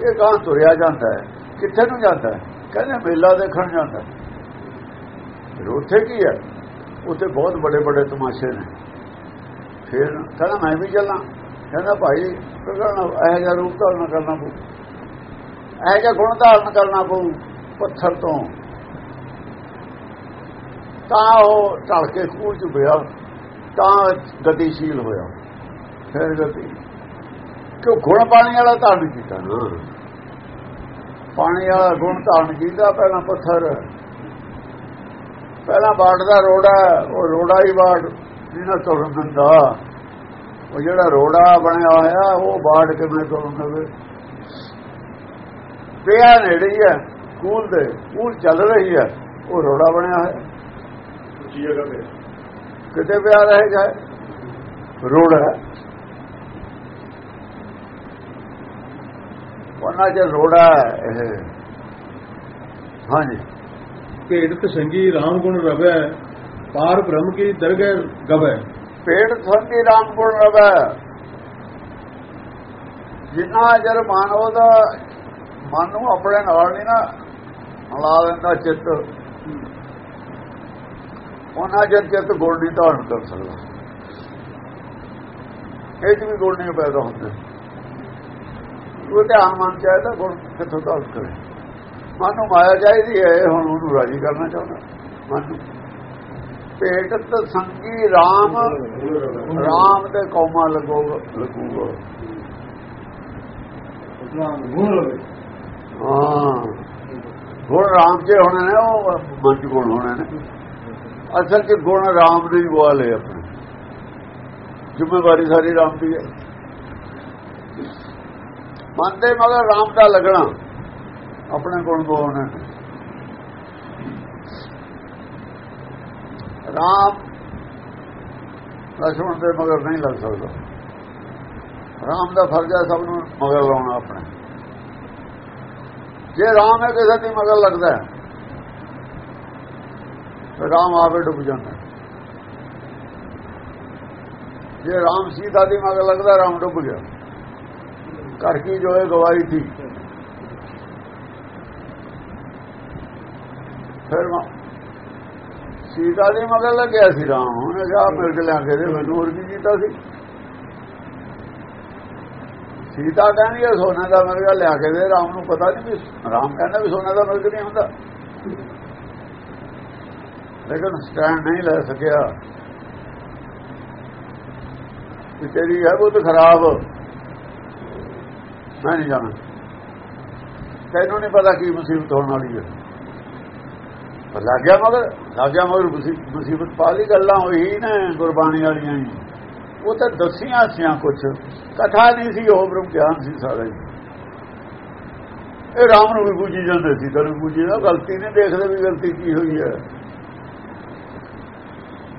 ਇਹ ਗਾਂ ਤੁਰਿਆ ਜਾਂਦਾ ਹੈ, ਕਿੱਥੇ ਨੂੰ ਜਾਂਦਾ ਹੈ? ਕਹਿੰਦੇ ਮੇਲਾ ਦੇਖਣ ਜਾਂਦਾ ਫਿਰ ਉੱਥੇ ਕੀ ਹੈ? ਉੱਥੇ ਬਹੁਤ ਵੱਡੇ ਵੱਡੇ ਤਮਾਸ਼ੇ ਨੇ। ਫਿਰ ਕਹਿੰਦਾ, ਮੈਂ ਵੀ ਚੱਲਾਂ। ਕਹਿੰਦਾ, ਭਾਈ ਕਰਨਾ ਇਹ ਜਿਹਾ ਰੂਪ ਧਾਰਨ ਕਰਨਾ ਪਊ। ਇਹ ਜਿਹਾ ਗੁਣ ਧਾਰਨ ਕਰਨਾ ਪਊ ਪੱਥਰ ਤੋਂ। ਤਾਂ ਉਹ ਢਲ ਕੇ ਖੂਹ ਚ ਪਿਆ, ਤਾਂ ਗਤੀਸ਼ੀਲ ਹੋਇਆ। ਫਿਰ ਗਤੀ, ਕਿਉਂ ਗੁਣ ਪਾਣੀ ਵਾਲਾ ਧਾਰਨ ਕੀਤਾ ਨਾ? ਪਾਣੀ ਵਾਲਾ ਗੁਣ ਧਾਰਨ ਕੀਤਾ ਪਹਿਲਾਂ ਪੱਥਰ। ਪਹਿਲਾਂ ਬਾੜ ਦਾ ਰੋੜਾ ਉਹ ਰੋੜਾ ਹੀ ਬਾੜ ਜਿਹਨਾਂ ਤੁਰਨ ਦਿੰਦਾ। ਉਹ ਜਿਹੜਾ ਰੋੜਾ ਬਣਿਆ ਹੋਇਆ ਉਹ ਬਾੜ ਕਿਵੇਂ ਤੁਰਨ ਦੇਵੇ? ਪਿਆ ਨੇੜੇ ਹੀ ਹੈ ਕੂਲ ਦੇ ਕੂਲ ਚੱਲ ਰਹੀ ਹੈ ਉਹ ਰੋੜਾ ਬਣਿਆ ਹੋਇਆ। ਉੱਚੀ ਜਗ੍ਹਾ ਤੇ ਕਿਤੇ ਪਿਆ ਰਹੇਗਾ? ਰੋੜਾ ਉਹਨਾਂ ਚ ਰੋੜਾ ਇਹ। ਹਾਂਜੀ। ਭੇਟ ਸੰਗੀ ਰਾਮ ਗੁਣ ਰਵੈ, ਪਾਰ ਬ੍ਰਹਮ ਕੀ ਦਰਗਹਿ ਗਵੈ। ਪੇੜ ਸੰਤੀ ਰਾਮ ਗੁਣ ਰਵੈ। ਜਿੰਨਾ ਜਰ ਮਾਨਵ ਦਾ ਮਨ ਨੂੰ ਆਪਣੇ ਨਾਲ ਨਹੀਂ ਨਾ ਮਿਲਾ ਦਿੰਦਾ ਚਿੱਤ, ਉਹਨਾਂ ਜਰ ਚਿੱਤ ਗੁਣ ਨਹੀਂ ਧਾਰਨ ਕਰ ਸਕਦਾ। ਇਹ 'ਚ ਵੀ ਗੁਣ ਨਹੀਂ ਪੈਦਾ ਹੁੰਦੇ। ਉਹ ਧਿਆਨ ਮਨ ਚਾਹੀਦਾ ਗੁਣ ਕਿੱਥੋਂ ਧਾਰਨ ਕਰੇ? ਮਨ ਨੂੰ ਮਾਇਆ ਚਾਹੀਦੀ ਹੈ ਹੁਣ ਉਹਨੂੰ ਰਾਜੀ ਕਰਨਾ ਚਾਹੁੰਦਾ। ਮਨ। ਨੂੰ ਭੇਟ ਸੰਗੀ ਰਾਮ ਰਾਮ ਦੇ ਕੌਮਾ ਲੱਗੂਗਾ। ਲੱਗੂਗਾ ਹਾਂ। ਗੁਣ ਰਾਮ ਦੇ ਹੋਣੇ ਨੇ ਉਹ ਮਨ ਚ ਗੁਣ ਹੋਣੇ ਨੇ। ਅਸਲ ਚ ਗੁਣ ਰਾਮ ਦੇ ਹੀ ਗਵਾ ਲਏ ਆਪਣੇ। ਜ਼ਿੰਮੇਵਾਰੀ ਸਾਰੀ ਰਾਮ ਦੀ ਹੈ। ਮਨ ਦੇ ਮਗਰ ਰਾਮ ਦਾ ਲੱਗਣਾ। ਆਪਣੇ ਕੋਲ ਕੌਣ ਹੈ? ਰਾਮ ਲਛਮਣ ਦੇ ਮਗਰ ਨਹੀਂ ਲੱਗ ਸਕਦਾ। ਰਾਮ ਦਾ ਫਰਜ਼ ਹੈ ਸਭ ਨੂੰ ਮਗਰ ਲਾਉਣਾ ਆਪਣੇ। ਜੇ ਰਾਮ ਹੈ, ਕਿਸੇ ਦੀ ਮਗਰ ਲੱਗਦਾ ਹੈ। ਰਾਮ ਆਵੇ ਡੁੱਬ ਜਾਂਦਾ ਜੇ ਰਾਮ ਸੀਤਾ ਦੀ ਮਗਰ ਲੱਗਦਾ, ਰਾਮ ਡੁੱਬ ਗਿਆ। ਕਰਕੇ ਜੋ ਇਹ ਗਵਾਹੀ ਸੀ ਫਿਰ ਸੀਤਾ ਦੀ ਮਗਰ ਲੱਗਿਆ ਸੀ ਰਾਮ। ਉਹਨੇ ਕਿਹਾ ਮਿਲ ਕੇ ਲਿਆ ਕੇ ਦੇ, ਮੈਨੂੰ ਹੋਰ ਕੀ ਕੀਤਾ ਸੀ? ਸੀਤਾ ਕਹਿੰਦੀ ਹੈ ਸੋਨੇ ਦਾ ਮਿਰਗਾ ਲਿਆ ਕੇ ਦੇ, ਰਾਮ ਨੂੰ ਪਤਾ ਨਹੀਂ ਵੀ ਰਾਮ ਕਹਿੰਦਾ ਵੀ ਸੋਨੇ ਦਾ ਮਿਰਗ ਨਹੀਂ ਹੁੰਦਾ। ਲੇਕਿਨ ਸਟੈਂਡ ਨਹੀਂ ਲੈ ਸਕਿਆ। ਤੇਰੀ ਹੈ ਉਹ ਤਾਂ ਖਰਾਬ। ਮੈਂ ਨਹੀਂ ਜਾਣਾ। ਤੈਨੂੰ ਨਹੀਂ ਪਤਾ ਕੀ ਮੁਸੀਬਤ ਹੋਣ ਵਾਲੀ ਹੈ। ਲੱਗਿਆ ਮਗਰ ਲੱਗਿਆ ਮਗਰ ਮੁਸੀ- ਮੁਸੀਬਤ ਪਾ ਲਈ ਗੱਲਾਂ ਹੋਈ ਨੇ ਗੁਰਬਾਣੀ ਵਾਲੀਆਂ ਹੀ ਉਹ ਤਾਂ ਦਸੀਆਂ ਸਿਆਂ ਕੁਛ। ਕਥਾ ਨਹੀਂ ਸੀ ਉਹ ਬ੍ਰਹਮ ਗਿਆਨ ਸੀ ਸਾਰਾ। ਇਹ ਰਾਮ ਨੂੰ ਵੀ ਪੂਜੀ ਜਾਂਦੇ ਸੀ ਤੈਨੂੰ ਪੂਜੀ ਨਾ ਗਲਤੀ ਨਹੀਂ ਦੇਖਦੇ ਵੀ ਗਲਤੀ ਕੀ ਹੋਈ ਹੈ।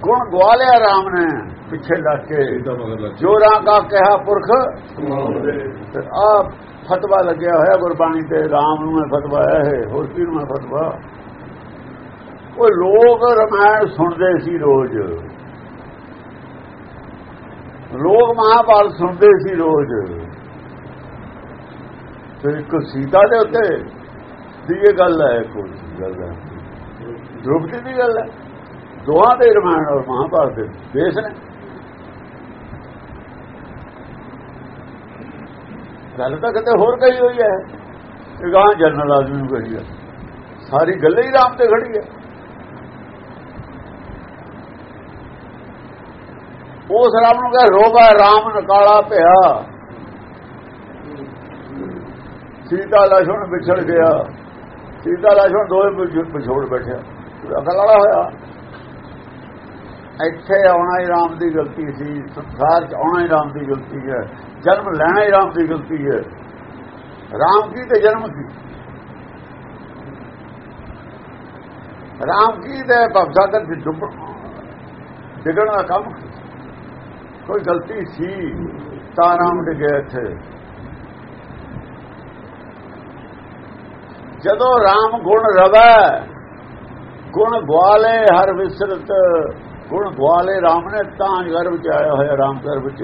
ਗੁਣ ਗਵਾ ਲਿਆ ਰਾਮ ਨੇ ਪਿੱਛੇ ਲੱਗ ਕੇ। ਇਹਦਾ ਮਗਰ ਲੱਗ ਜੋ ਰਾਂ ਕਾ ਕਿਹਾ ਪੁਰਖ। ਆ ਫਤਵਾ ਲੱਗਿਆ ਹੋਇਆ ਗੁਰਬਾਣੀ ਤੇ ਰਾਮ ਨੂੰ ਮੈਂ ਫਤਵਾ ਹੈ ਹੋਰ ਕੀ ਨੂੰ ਮੈਂ ਫਤਵਾ? ਉਹ ਲੋਕ ਰਮਾਇਣ ਸੁਣਦੇ ਸੀ ਰੋਜ਼। ਲੋਕ ਮਹਾਭਾਰਤ ਸੁਣਦੇ ਸੀ ਰੋਜ਼। ਤੇ ਇੱਕ ਸੀਤਾ ਦੇ ਉੱਤੇ ਦੀ ਇਹ ਗੱਲ ਹੈ ਕੋਈ ਗੱਲ ਹੈ ਦ੍ਰੋਪਦੀ ਦੀ ਗੱਲ ਹੈ। ਦੋਹਾਂ ਦੇ ਰਮਾਇਣ ਔਰ ਮਹਾਭਾਰਤ ਦੇ ਦੇਸ਼ ਨੇ। ਗੱਲ ਤਾਂ ਕਿਤੇ ਹੋਰ ਕਹੀ ਹੋਈ ਹੈ। ਇਹ ਗਾਂ ਜਨਰਲ ਆਦਮੀ ਨੂੰ ਕਹੀ ਹੈ। ਸਾਰੀ ਗੱਲ ਹੀ ਰਾਮ ਤੇ ਖੜੀ ਹੈ। ਉਸ ਰਾਮ ਨੂੰ ਕਹੇ ਰੋਗਾ ਰਾਮ ਨਕਾਲਾ ਪਿਆ। ਸੀਤਾ ਲਛਣ ਵਿਛੜ ਗਿਆ। ਸੀਤਾ ਲਛਣ ਦੋਵੇਂ ਵਿਛੋੜ ਬੈਠਿਆ ਅਕਲਾਲਾ ਹੋਇਆ। ਇੱਥੇ ਆਉਣਾ ਹੀ ਰਾਮ ਦੀ ਗਲਤੀ ਸੀ, ਸੰਸਾਰ 'ਚ ਆਉਣਾ ਹੀ ਰਾਮ ਦੀ ਗਲਤੀ ਹੈ। ਜਨਮ ਲੈਣਾ ਹੀ ਰਾਮ ਦੀ ਗਲਤੀ ਹੈ। ਰਾਮ ਕੀ ਤੇ ਜਨਮ ਕੀ ਰਾਮ ਕੀ ਤੇ ਭਵਸਾਗਰ ਦੀ ਡੁੱਬ ਡਿੱਗਣ ਦਾ ਕੰਮ ਸੀ। ਕੋਈ ਗਲਤੀ ਸੀ, ਤਾਂ ਰਾਮ ਡਿੱਗਿਆ ਇੱਥੇ। ਜਦੋਂ ਰਾਮ ਗੁਣ ਰਵੈ, ਗੁਣ ਗਵਾਲੇ ਹਰ ਵਿਸਰਤ, ਗੁਣ ਗਵਾਲੇ ਰਾਮ ਨੇ, ਤਾਂ ਗਰਭ ਚ ਆਇਆ ਹੋਇਆ ਰਾਮ ਗਰਭ ਚ।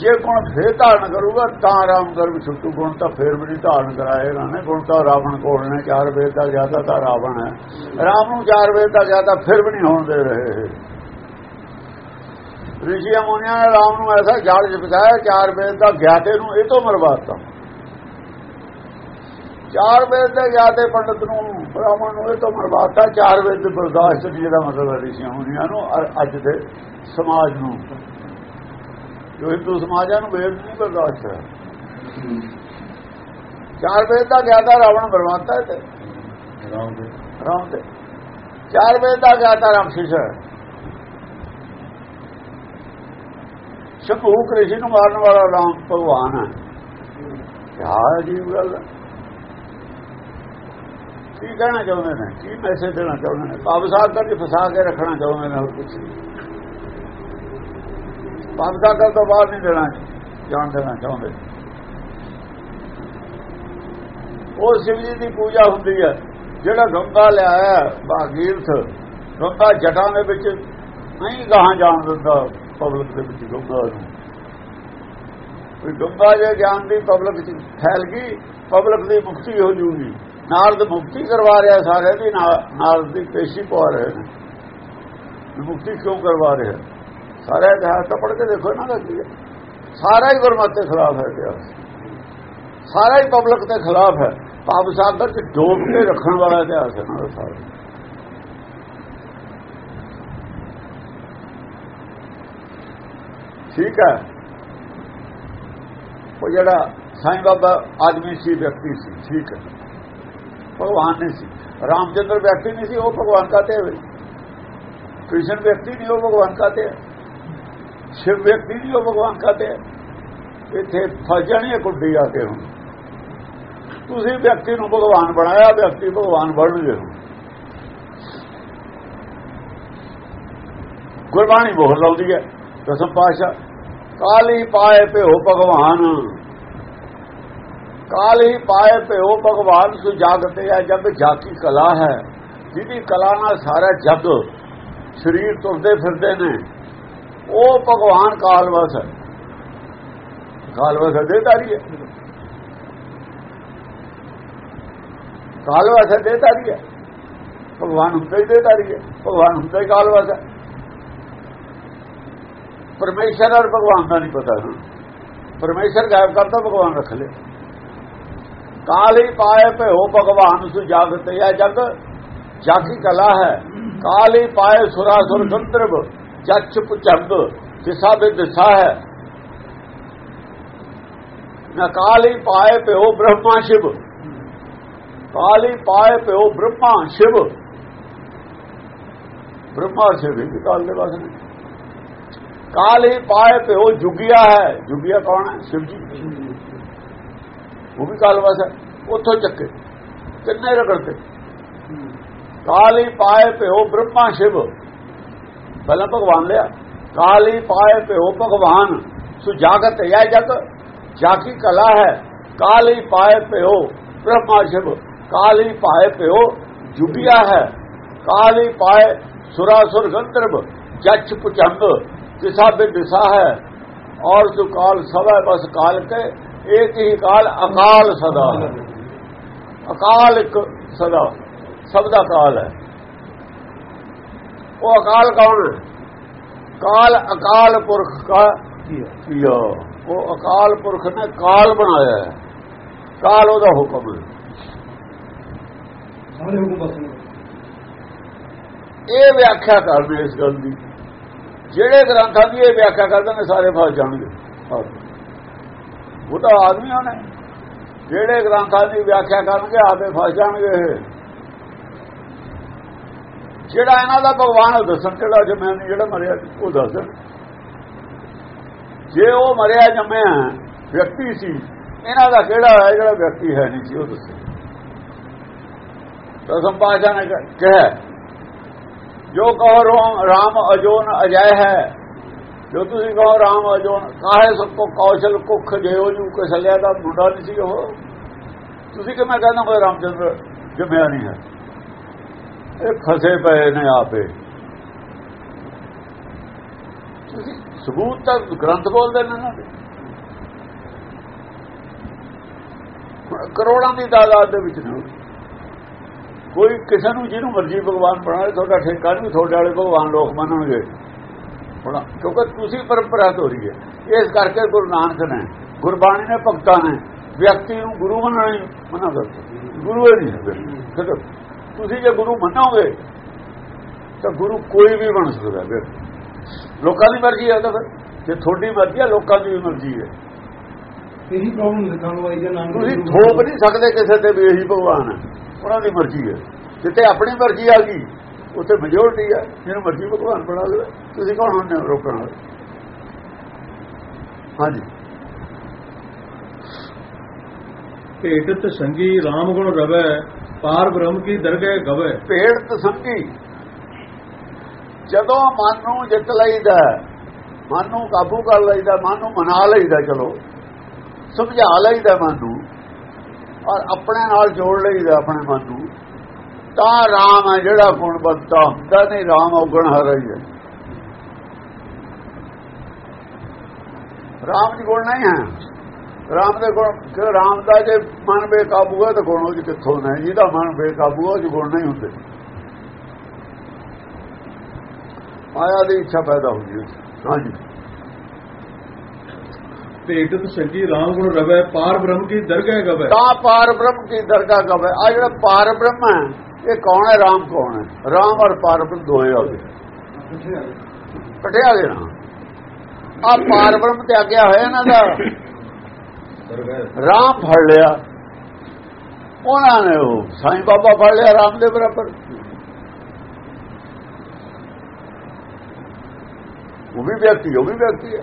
ਜੇ ਗੁਣ ਫੇਰ ਧਾਰਨ ਕਰੂਗਾ, ਤਾਂ ਰਾਮ ਗਰਭ ਛੁੱਟੂ ਗੁਣ, ਤਾਂ ਫੇਰ ਵੀ ਨਹੀਂ ਧਾਰਨ ਕਰਾਏਗਾ ਨੇ। ਗੁਣ ਤਾਂ ਰਾਵਣ ਕੋਲ ਨੇ, ਚਾਰ ਵੇਦ ਦਾ ਜ਼ਿਆਦਾ ਤਾਂ ਰਾਵਣ ਹੈ। ਰਾਮ ਨੂੰ ਚਾਰ ਵੇਦ ਦਾ ਜ਼ਿਆਦਾ ਫਿਰ ਵੀ ਨਹੀਂ ਹੋਣ ਦੇ ਰਹੇ। ਰਿਸ਼ੀਆਂ ਮੁਨੀਆਂ ਨੇ ਰਾਮ ਨੂੰ ਐਸਾ ਜਾਲ ਬਿਤਾਇਆ ਚਾਰ ਵੇਦ ਦਾ ਗਿਆਤੇ ਨੂੰ ਇਹ ਤੋਂ ਮਰਵਾਤਾ। ਚਾਰ ਵੇਦ ਦੇ ਗਿਆਤੇ ਪੰਡਤ ਨੂੰ ਬ੍ਰਾਹਮਣ ਨੂੰ ਇਹ ਤੋਂ ਮਰਵਾਤਾ ਚਾਰ ਵੇਦ ਦੇ ਬਰਦਾਸ਼ਤ ਨਹੀਂ ਇਹਦਾ ਮਤਲਬ ਹੈ ਰਿਸ਼ੀਆਂ ਮੁਨੀਆਂ ਨੂੰ ਔਰ ਅੱਜ ਦੇ ਸਮਾਜ ਨੂੰ। ਜੋ ਹਿੰਦੂ ਸਮਾਜਾਂ ਨੂੰ ਵੇਦ ਨਹੀਂ ਬਰਦਾਸ਼ਤ ਹੈ। ਚਾਰ ਵੇਦ ਦਾ ਗਿਆਤਾ ਰਾਵਣ ਬਰਵਾਤਾ ਤੇ। ਰਾਮ ਦੇ। ਰਾਮ ਤੇ ਚਾਰ ਵੇਦ ਦਾ ਗਿਆਤਾ ਰਾਮਸ਼ਿਸ਼ ਹੈ। ਸ਼ੰਭੂ ਕ੍ਰਿਸ਼ਨ ਨੂੰ ਮਾਰਨ ਵਾਲਾ ਰਾਮ ਭਗਵਾਨ ਹੈ। ਕਿਆ ਅਜੀਬ ਗੱਲ ਹੈ। ਕੀ ਕਹਿਣਾ ਚਾਹੁੰਦੇ ਨੇ? ਕੀ ਮੈਸੇਜ ਦੇਣਾ ਚਾਹੁੰਦੇ ਨੇ? ਪਾਵਸਾਦ ਕਰਕੇ ਫਸਾ ਕੇ ਰੱਖਣਾ ਚਾਹੁੰਦੇ ਨੇ ਹੋਰ ਕੁਝ ਨਹੀਂ। ਪਾਵਸਾਦ ਤੋਂ ਬਾਹਰ ਨਹੀਂ ਦੇਣਾ, ਜਾਣ ਦੇਣਾ ਚਾਹੁੰਦੇ। ਉਹ ਸ਼ਿਵ ਜੀ ਦੀ ਪੂਜਾ ਹੁੰਦੀ ਹੈ। ਜਿਹੜਾ ਗੰਗਾ ਲਿਆਇਆ ਭਾਗੀਰਥ ਗੰਗਾ ਜਟਾਂ ਦੇ ਵਿੱਚ, ਨਹੀਂ ਗਾਹਾਂ ਜਾਣ ਦਿੰਦਾ। ਪਬਲਿਕ ਦੇ ਵਿੱਚ ਗੰਗਾ ਨੂੰ ਕੋਈ ਗੰਗਾ ਜੇ ਗਿਆਨ ਦੀ ਪਬਲਿਕ ਚ ਫੈਲ ਗਈ, ਪਬਲਿਕ ਦੀ ਮੁਕਤੀ ਹੋ ਜੂਗੀ। ਨਾਰਦ ਮੁਕਤੀ ਕਰਵਾ ਰਿਹਾ ਸਾਰੇ ਦੀ ਨਾਰਦ ਦੀ ਪੇਸ਼ੀ ਪਾ ਰਹੇ ਨੇ। ਮੁਕਤੀ ਕਿਉਂ ਕਰਵਾ ਰਿਹਾ? ਸਾਰਾ ਇਤਿਹਾਸ ਤਾਂ ਪੜ੍ਹ ਕੇ ਦੇਖੋ ਨਾ ਦਾ ਕੀ ਹੈ। ਸਾਰਾ ਹੀ ਗੁਰਮਤਿ ਦੇ ਖਿਲਾਫ ਹੈ ਇਤਿਹਾਸ। ਸਾਰਾ ਹੀ ਪਬਲਿਕ ਦੇ ਖਿਲਾਫ ਹੈ। ਪਾਪ ਸਾਗਰ ਚ ਡੋਬ ਕੇ ਰੱਖਣ ਵਾਲਾ ਇਤਿਹਾਸ ਹੈ ਨਾ ਸਾਰਾ। ਠੀਕ ਹੈ। ਉਹ ਜਿਹੜਾ ਸਾਈਂ ਬਾਬਾ ਆਦਮੀ ਸੀ, ਵਿਅਕਤੀ ਸੀ, ਠੀਕ ਹੈ। ਭਗਵਾਨ ਨਹੀਂ ਸੀ। ਰਾਮਚੰਦਰ ਵਿਅਕਤੀ ਨਹੀਂ ਸੀ, ਉਹ ਭਗਵਾਨ ਕਾਤੇ ਹੋਏ ਕ੍ਰਿਸ਼ਨ ਵਿਅਕਤੀ ਨਹੀਂ, ਉਹ ਭਗਵਾਨ ਕਾਤੇ ਸ਼ਿਵ ਵਿਅਕਤੀ ਨਹੀਂ, ਉਹ ਭਗਵਾਨ ਕਾਤੇ ਇੱਥੇ ਫਸ ਜਾਣੀ ਹੈ ਕੁੱਡੀ ਆ ਕੇ ਹੁਣ। ਤੁਸੀਂ ਵਿਅਕਤੀ ਨੂੰ ਭਗਵਾਨ ਬਣਾਇਆ, ਵਿਅਕਤੀ ਭਗਵਾਨ ਬਣਨਗੇ ਗੁਰਬਾਣੀ ਬੋਲ ਲਾਉਂਦੀ ਹੈ। ਦਸਮ ਪਾਸ਼ਾ ਕਾਲੀ ਪਾਏ ਭਿਓ ਭਗਵਾਨ। ਕਾਲੀ ਪਾਏ ਭਿਓ ਭਗਵਾਨ, ਸੁ ਜਾਗਤੇ ਹੈ ਜਗ ਜਾਤੀ ਕਲਾ ਹੈ। ਜਿਹਦੀ ਕਲਾ ਨਾਲ ਸਾਰਾ ਜਗ ਸਰੀਰ ਤੁਰਦੇ ਫਿਰਦੇ ਨੇ। ਉਹ ਭਗਵਾਨ ਕਾਲਵਸ ਹੈ। ਕਾਲਵਸ ਦੇਤਾਰੀ ਹੈ। ਕਾਲਵਸ ਹੈ ਦੇਤਾਰੀ ਹੈ। ਭਗਵਾਨ ਹੁੰਦਾ ਹੀ ਦੇਤਾਰੀ ਹੈ। ਭਗਵਾਨ ਹੁੰਦਾ ਹੀ ਕਾਲਵਸ ਹੈ। ਪਰਮੇਸ਼ਰ ਔਰ ਭਗਵਾਨ ਦਾ ਨਹੀਂ ਪਤਾ। ਨਾ ਪਰਮੇਸ਼ਰ ਗਾਇਬ ਕਰਤਾ ਭਗਵਾਨ ਰੱਖ ਲੈ ਕਾਲ ਹੀ ਪਾਏ ਪਏ ਹੋ ਭਗਵਾਨ, ਸੁ ਜਾਗਤ ਹੈ ਜਗ। ਜਾਗੀ ਕਲਾ ਹੈ। ਕਾਲ ਹੀ ਪਾਏ ਸੁਰਾਸੁਰ ਗੰਧਰਵ ਜੱਚ ਪੁਚੰਦ ਦਿਸਾ ਬੇ ਦਿਸਾ ਹੈ। ਨਾ ਕਾਲ ਹੀ ਪਾਏ ਪਏ ਬ੍ਰਹਮਾ ਸ਼ਿਵ। ਕਾਲ ਹੀ ਪਾਏ ਪਏ ਬ੍ਰਹਮਾ ਸ਼ਿਵ। ਬ੍ਰਹਮਾ ਸ਼ਿਵ ਵੀ ਕਾਲ ਦੇ ਵਾਸਤੇ। ਕਾਲ ਹੀ ਪਾਏ ਪਿਓ ਜੁਗਿਆ ਹੈ। ਜੁਗਿਆ ਕੌਣ ਹੈ? ਸ਼ਿਵ ਜੀ ਉਹ ਵੀ ਕਾਲਵਸ ਹੈ। ਉੱਥੋਂ ਚੱਕੇ। ਕਿੰਨੇ ਰਗੜਤੇ ਕਾਲ ਹੀ ਪਾਏ ਪਿਓ ਬ੍ਰਹਮਾ ਸ਼ਿਵ। ਪਹਿਲਾਂ ਭਗਵਾਨ ਲਿਆ। ਕਾਲ ਹੀ ਪਾਏ ਪਿਓ ਭਗਵਾਨ। ਸੁਜਾਗਤ ਹੈ ਜਗ ਜਾਕੀ ਕਲਾ ਹੈ। ਕਾਲ ਹੀ ਪਾਏ ਪਿਓ ਬ੍ਰਹਮਾ ਸ਼ਿਵ। ਕਾਲ ਹੀ ਪਾਏ ਪਿਓ ਜੁਗਿਆ ਹੈ। ਕਾਲ ਹੀ ਪਾਏ ਸੁਰਾਸੁਰ ਗੰਧਰਵ। ਜੱਚ ਪੁਚੰਦ दिशा भी दिशा है और जो काल सब है बस काल के एक ही काल अकाल सदा है अकाल एक सदा सबदा काल है वो अकाल कौन है काल अकाल पुरख का किया वो अकाल पुरख ने काल बनाया है काल ओदा हुक्म है ਇਹ ਵਿਆਖਿਆ ਕਰਦੇ ਇਸ ਗੱਲ ਦੀ ਜਿਹੜੇ ਗ੍ਰੰਥਾਂ ਦੀ ਇਹ ਵਿਆਖਿਆ ਕਰਦੇ ਨੇ ਸਾਰੇ ਫਸ ਜਾਣਗੇ। ਉਹ ਤਾਂ ਆਦਮੀਆਂ ਨੇ। ਜਿਹੜੇ ਗ੍ਰੰਥਾਂ ਦੀ ਵਿਆਖਿਆ ਕਰਨਗੇ, ਆਪੇ ਫਸ ਜਾਣਗੇ ਜਿਹੜਾ ਇਹਨਾਂ ਦਾ ਭਗਵਾਨ ਉਹ ਦੱਸਣ ਕਿਹੜਾ ਜੰਮਿਆ ਨਹੀਂ, ਜਿਹੜਾ ਮਰਿਆ, ਉਹ ਦੱਸਣ ਜੇ ਉਹ ਮਰਿਆ ਜੰਮਿਆ, ਵਿਅਕਤੀ ਸੀ, ਇਹਨਾਂ ਦਾ ਕਿਹੜਾ ਹੈ, ਜਿਹੜਾ ਵਿਅਕਤੀ ਹੈ ਨਹੀਂ ਸੀ, ਉਹ ਦੱਸੇ। ਤਾਂ ਸੰਪਾਸ਼ਾ ਨੇ ਕਿਹਾ ਜੋ ਕਹੋ ਰਾਮ ਅਜੋਨ ਅਜੈ ਹੈ। ਜੋ ਤੁਸੀਂ ਕਹੋ ਰਾਮ ਅਜੋਨ, ਕਾਹੇ ਸਭ ਕੋ ਕੌਸ਼ਲ ਕੁਖ ਜਿਉ ਜੂ ਕਸਲਿਆ ਦਾ ਮੁੰਡਾ ਨਹੀਂ ਸੀ ਉਹ। ਤੁਸੀਂ ਕਿਵੇਂ ਕਹਿੰਦਾ ਮੈਂ ਰਾਮਚੰਦਰ ਜੰਮਿਆ ਨਹੀਂ ਹੈ। ਇਹ ਫਸੇ ਪਏ ਨੇ ਆਪੇ। ਤੁਸੀਂ ਸਬੂਤ ਤਾਂ ਗ੍ਰੰਥ ਬੋਲਦੇ ਨੇ ਨਾ। ਕਰੋੜਾਂ ਦੀ ਤਾਦਾਦ ਦੇ ਵਿੱਚ ਨੇ। ਕੋਈ ਕਿਸੇ ਨੂੰ ਜਿਹਨੂੰ ਮਰਜ਼ੀ ਭਗਵਾਨ ਬਣਾਏ ਤੁਹਾਡਾ ਠੇਕਾ ਨਹੀਂ ਤੁਹਾਡੇ ਵਾਲੇ ਭਗਵਾਨ ਲੋਕ ਮੰਨਣਗੇ। ਹੁਣ ਕਿਉਂਕਿ ਤੁਸੀਂ ਪਰੰਪਰਾ ਤੋਂ ਰਹੀ ਹੈ। ਇਸ ਕਰਕੇ ਗੁਰੂ ਨਾਨਕ ਨੇ ਗੁਰਬਾਣੀ ਨੇ ਭਗਤਾਂ ਨੇ ਵਿਅਕਤੀ ਨੂੰ ਗੁਰੂ ਮੰਨਣਾ ਮਨਾ ਕਰਦਾ ਗੁਰੂ ਹੀ ਨਹੀਂ ਤੁਸੀਂ ਜੇ ਗੁਰੂ ਮੰਨੋਗੇ ਤਾਂ ਗੁਰੂ ਕੋਈ ਵੀ ਬਣ ਸਕਦਾ ਫਿਰ ਲੋਕਾਂ ਦੀ ਮਰਜ਼ੀ ਹੈ ਤਾਂ ਫਿਰ। ਜੇ ਤੁਹਾਡੀ ਮਰਜ਼ੀ ਹੈ ਲੋਕਾਂ ਦੀ ਮਰਜ਼ੀ ਹੈ। ਇਹੀ ਪ੍ਰੋਬਲਮ ਲਿਖਣ ਵਾਲੀ ਜਾਂ ਨਾਮ ਤੁਸੀਂ ਥੋਪ ਨਹੀਂ ਸਕਦੇ ਕਿਸੇ ਤੇ ਵੀ ਇਹੀ ਭਗਵਾਨ ਹੈ। ਉਹਨਾਂ ਦੀ ਮਰਜ਼ੀ ਹੈ। ਜਿੱਤੇ ਆਪਣੀ ਮਰਜ਼ੀ ਆ ਗਈ ਉੱਥੇ ਮੈਜੋਰਟੀ ਹੈ ਜਿਹਨੂੰ ਮਰਜ਼ੀ ਭਗਵਾਨ ਬਣਾ ਲਵੇ ਤੁਸੀਂ ਕੌਣ ਹੁੰਦੇ ਹੋ ਰੋਕਣ ਵਾਲੇ ਹਾਂਜੀ। ਭੇਟਤ ਸੰਗੀ RAM ਗੁਣ ਰਵੈ ਪਾਰ ਬ੍ਰਹਮ ਕੀ ਦਰਗਹਿ ਗਵੈ। ਭੇੜ ਤਸੰਗੀ ਜਦੋਂ ਮਨ ਨੂੰ ਜਿੱਤ ਲਈਦਾ ਮਨ ਨੂੰ ਕਾਬੂ ਕਰ ਲਈਦਾ ਮਨ ਨੂੰ ਮਨਾ ਲਈਦਾ ਚਲੋ। ਸਮਝਾ ਲਈਦਾ ਮਨ ਨੂੰ। ਔਰ ਆਪਣੇ ਨਾਲ ਜੋੜ ਲਈਦਾ ਆਪਣੇ ਮਨ ਨੂੰ, ਤਾਂ ਰਾਮ ਹੈ ਜਿਹੜਾ ਗੁਣ ਬੰਦਾ ਹੁੰਦਾ, ਨਹੀਂ ਰਾਮ ਔਗਣ ਹਰ ਹੀ ਹੈ। ਰਾਮ ਦੀ ਗੁਣ ਨਹੀਂ ਹੈ। ਰਾਮ ਦੇ ਗੁਣ, ਜੇ ਰਾਮ ਦਾ ਜੇ ਮਨ ਬੇਕਾਬੂ ਹੈ, ਤਾਂ ਗੁਣ ਉਹ 'ਚ ਕਿੱਥੋਂ ਨੇ? ਜਿਹਦਾ ਮਨ ਬੇਕਾਬੂ ਹੈ ਉਹ 'ਚ ਗੁਣ ਨਹੀਂ ਹੁੰਦੇ। ਮਾਇਆ ਦੀ ਇੱਛਾ ਪੈਦਾ ਹੁੰਦੀ ਹੈ। ਹਾਂਜੀ। ਭੇਟਤ ਸੰਗੀ RAM ਗੁਣ ਰਵੈ, ਪਾਰ ਬ੍ਰਹਮ ਕੀ ਦਰਗਹਿ ਗਵੈ। ਤਾਂ ਪਾਰ ਬ੍ਰਹਮ ਕੀ ਦਰਗਾਹ ਕਵੇ ਆ ਜਿਹੜਾ ਪਾਰ ਬ੍ਰਹਮ ਹੈ, ਇਹ ਕੌਣ ਹੈ? ਰਾਮ ਕੌਣ ਹੈ? ਰਾਮ ਔਰ ਪਾਰ ਬ੍ਰਹਮ ਦੋਏ ਹੋ ਗਏ। ਇਕੱਠੇ ਆ ਗਏ ਨਾ ਆ ਪਾਰ ਬ੍ਰਹਮ ਤੇ ਆਗਿਆ ਹੋਇਆ ਇਹਨਾਂ ਦਾ। ਦਰਗਹਿ ਰਾਮ ਫੜ ਲਿਆ। ਉਹਨਾਂ ਨੇ ਉਹ ਸਾਈਂ ਬਾਬਾ ਫੜ ਲਿਆ ਰਾਮ ਦੇ ਬਰਾਬਰ। ਉਹ ਵੀ ਵਿਅਕਤੀ, ਉਹ ਵੀ ਵਿਅਕਤੀ ਹੈ।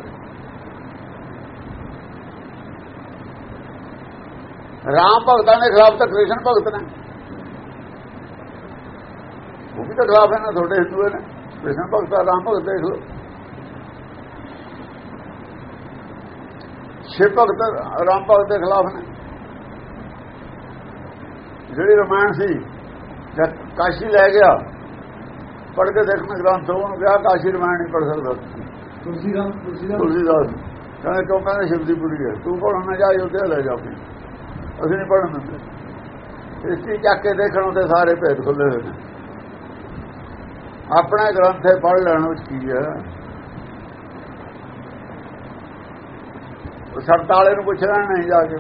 ਰਾਮ ਭਗਤਾਂ ਦੇ ਖਿਲਾਫ ਤਾਂ ਕ੍ਰਿਸ਼ਨ ਭਗਤ ਨੇ ਉਹ ਵੀ ਤਾਂ ਖਿਲਾਫ ਹੈ ਨਾ ਤੁਹਾਡੇ ਹਿੰਦੂ ਨੇ ਕ੍ਰਿਸ਼ਨ ਭਗਤ ਆ, ਰਾਮ ਭਗਤ ਦੇਖ ਲਓ ਸ਼ਿਵ ਭਗਤ ਰਾਮ ਭਗਤ ਦੇ ਖਿਲਾਫ ਨੇ ਜਿਹੜੀ ਰਮਾਇਣ ਸੀ ਜਦ ਕਾਸ਼ੀ ਲੈ ਗਿਆ ਪੜ ਕੇ ਦੇਖਣ ਗ੍ਰੰਥ ਉਹਨੂੰ ਕਿਹਾ ਕਾਸ਼ੀ ਰਮਾਇਣ ਨਹੀਂ ਪੜ ਸਕਦਾ। ਤੁਲਸੀ ਰਾਮ ਤੁਲਸੀ ਰਾਮ ਤੁਲਸੀਦਾਸ। ਕਹਿੰਦੇ ਕਿਉਂ? ਕਹਿੰਦੇ ਸ਼ਿਵ ਦੀ ਪੁਰੀ ਹੈ। ਤੂੰ ਪੜਨ ਨਾ ਜਾ ਯੋਧਿਆ ਲੈ ਜਾ ਆਪਣੀ। ਅਸੀਂ ਨਹੀਂ ਪੜਨ ਦਿੰਦੇ। ਚੀਜ਼ ਚੱਕ ਕੇ ਦੇਖਣ ਉਹਦੇ ਸਾਰੇ ਭੇਦ ਖੁੱਲੇ ਹੋਏ ਨੇ। ਆਪਣਾ ਗ੍ਰੰਥੇ ਪੜ ਲੈਣ ਹੈ? ਉਹ ਸ਼ਰਤ ਵਾਲੇ ਨੂੰ ਪੁੱਛ ਲੈਣ ਨਹੀਂ ਜਾ ਕੇ।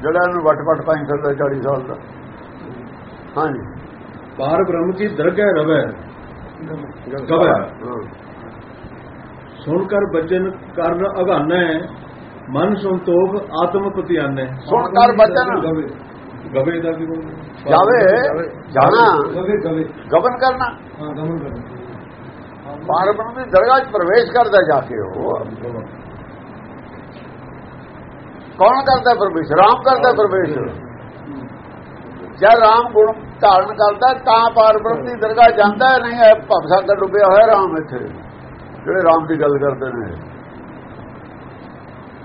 ਜਿਹੜਾ ਇਹਨੂੰ ਵਟ ਵਟ ਪਾਈ ਫਿਰਦਾ 40 ਸਾਲ ਦਾ। ਹਾਂਜੀ। ਪਾਰ ਬ੍ਰਹਮ ਕੀ ਦਰਗਹਿ ਰਵੈ। ਗਵੈ ਹਾਂ। ਸੁਣ ਕਰ ਬਚਨ ਕਰਨ ਅਗਾਨੈ। ਮਨ ਸੰਤੋਖ ਆਤਮ ਪਤਿਆਨੈ ਸੁਣ ਕਰ ਬਚਨ ਗਵੇ। ਦਾ ਬੋਲ ਜਾਵੇ ਜਾਣਾ। ਗਵੇ ਗਵੇ। ਗਬਨ ਕਰਨਾ। ਹਾਂ ਗਮਨ ਕਰਨਾ। ਪਾਰਬ੍ਰਹਮ ਦੀ ਦਰਗਾਹ 'ਚ ਪ੍ਰਵੇਸ਼ ਕਰਦਾ ਜਾ ਕੇ ਉਹ। ਕੌਣ ਕਰਦਾ ਪ੍ਰਵੇਸ਼? ਰਾਮ ਕਰਦਾ ਪ੍ਰਵੇਸ਼। ਜਦ ਰਾਮ ਗੁਣ ਧਾਰਨ ਕਰਦਾ ਤਾਂ ਪਾਰਬ੍ਰਹਮ ਦੀ ਦਰਗਾਹ ਜਾਂਦਾ ਨਹੀਂ ਹੈ ਭਵਸਾਗਰ ਡੁੱਬਿਆ ਹੋਇਆ ਰਾਮ ਇੱਥੇ। ਜਿਹੜੇ ਰਾਮ ਦੀ ਗੱਲ ਕਰਦੇ ਨੇ।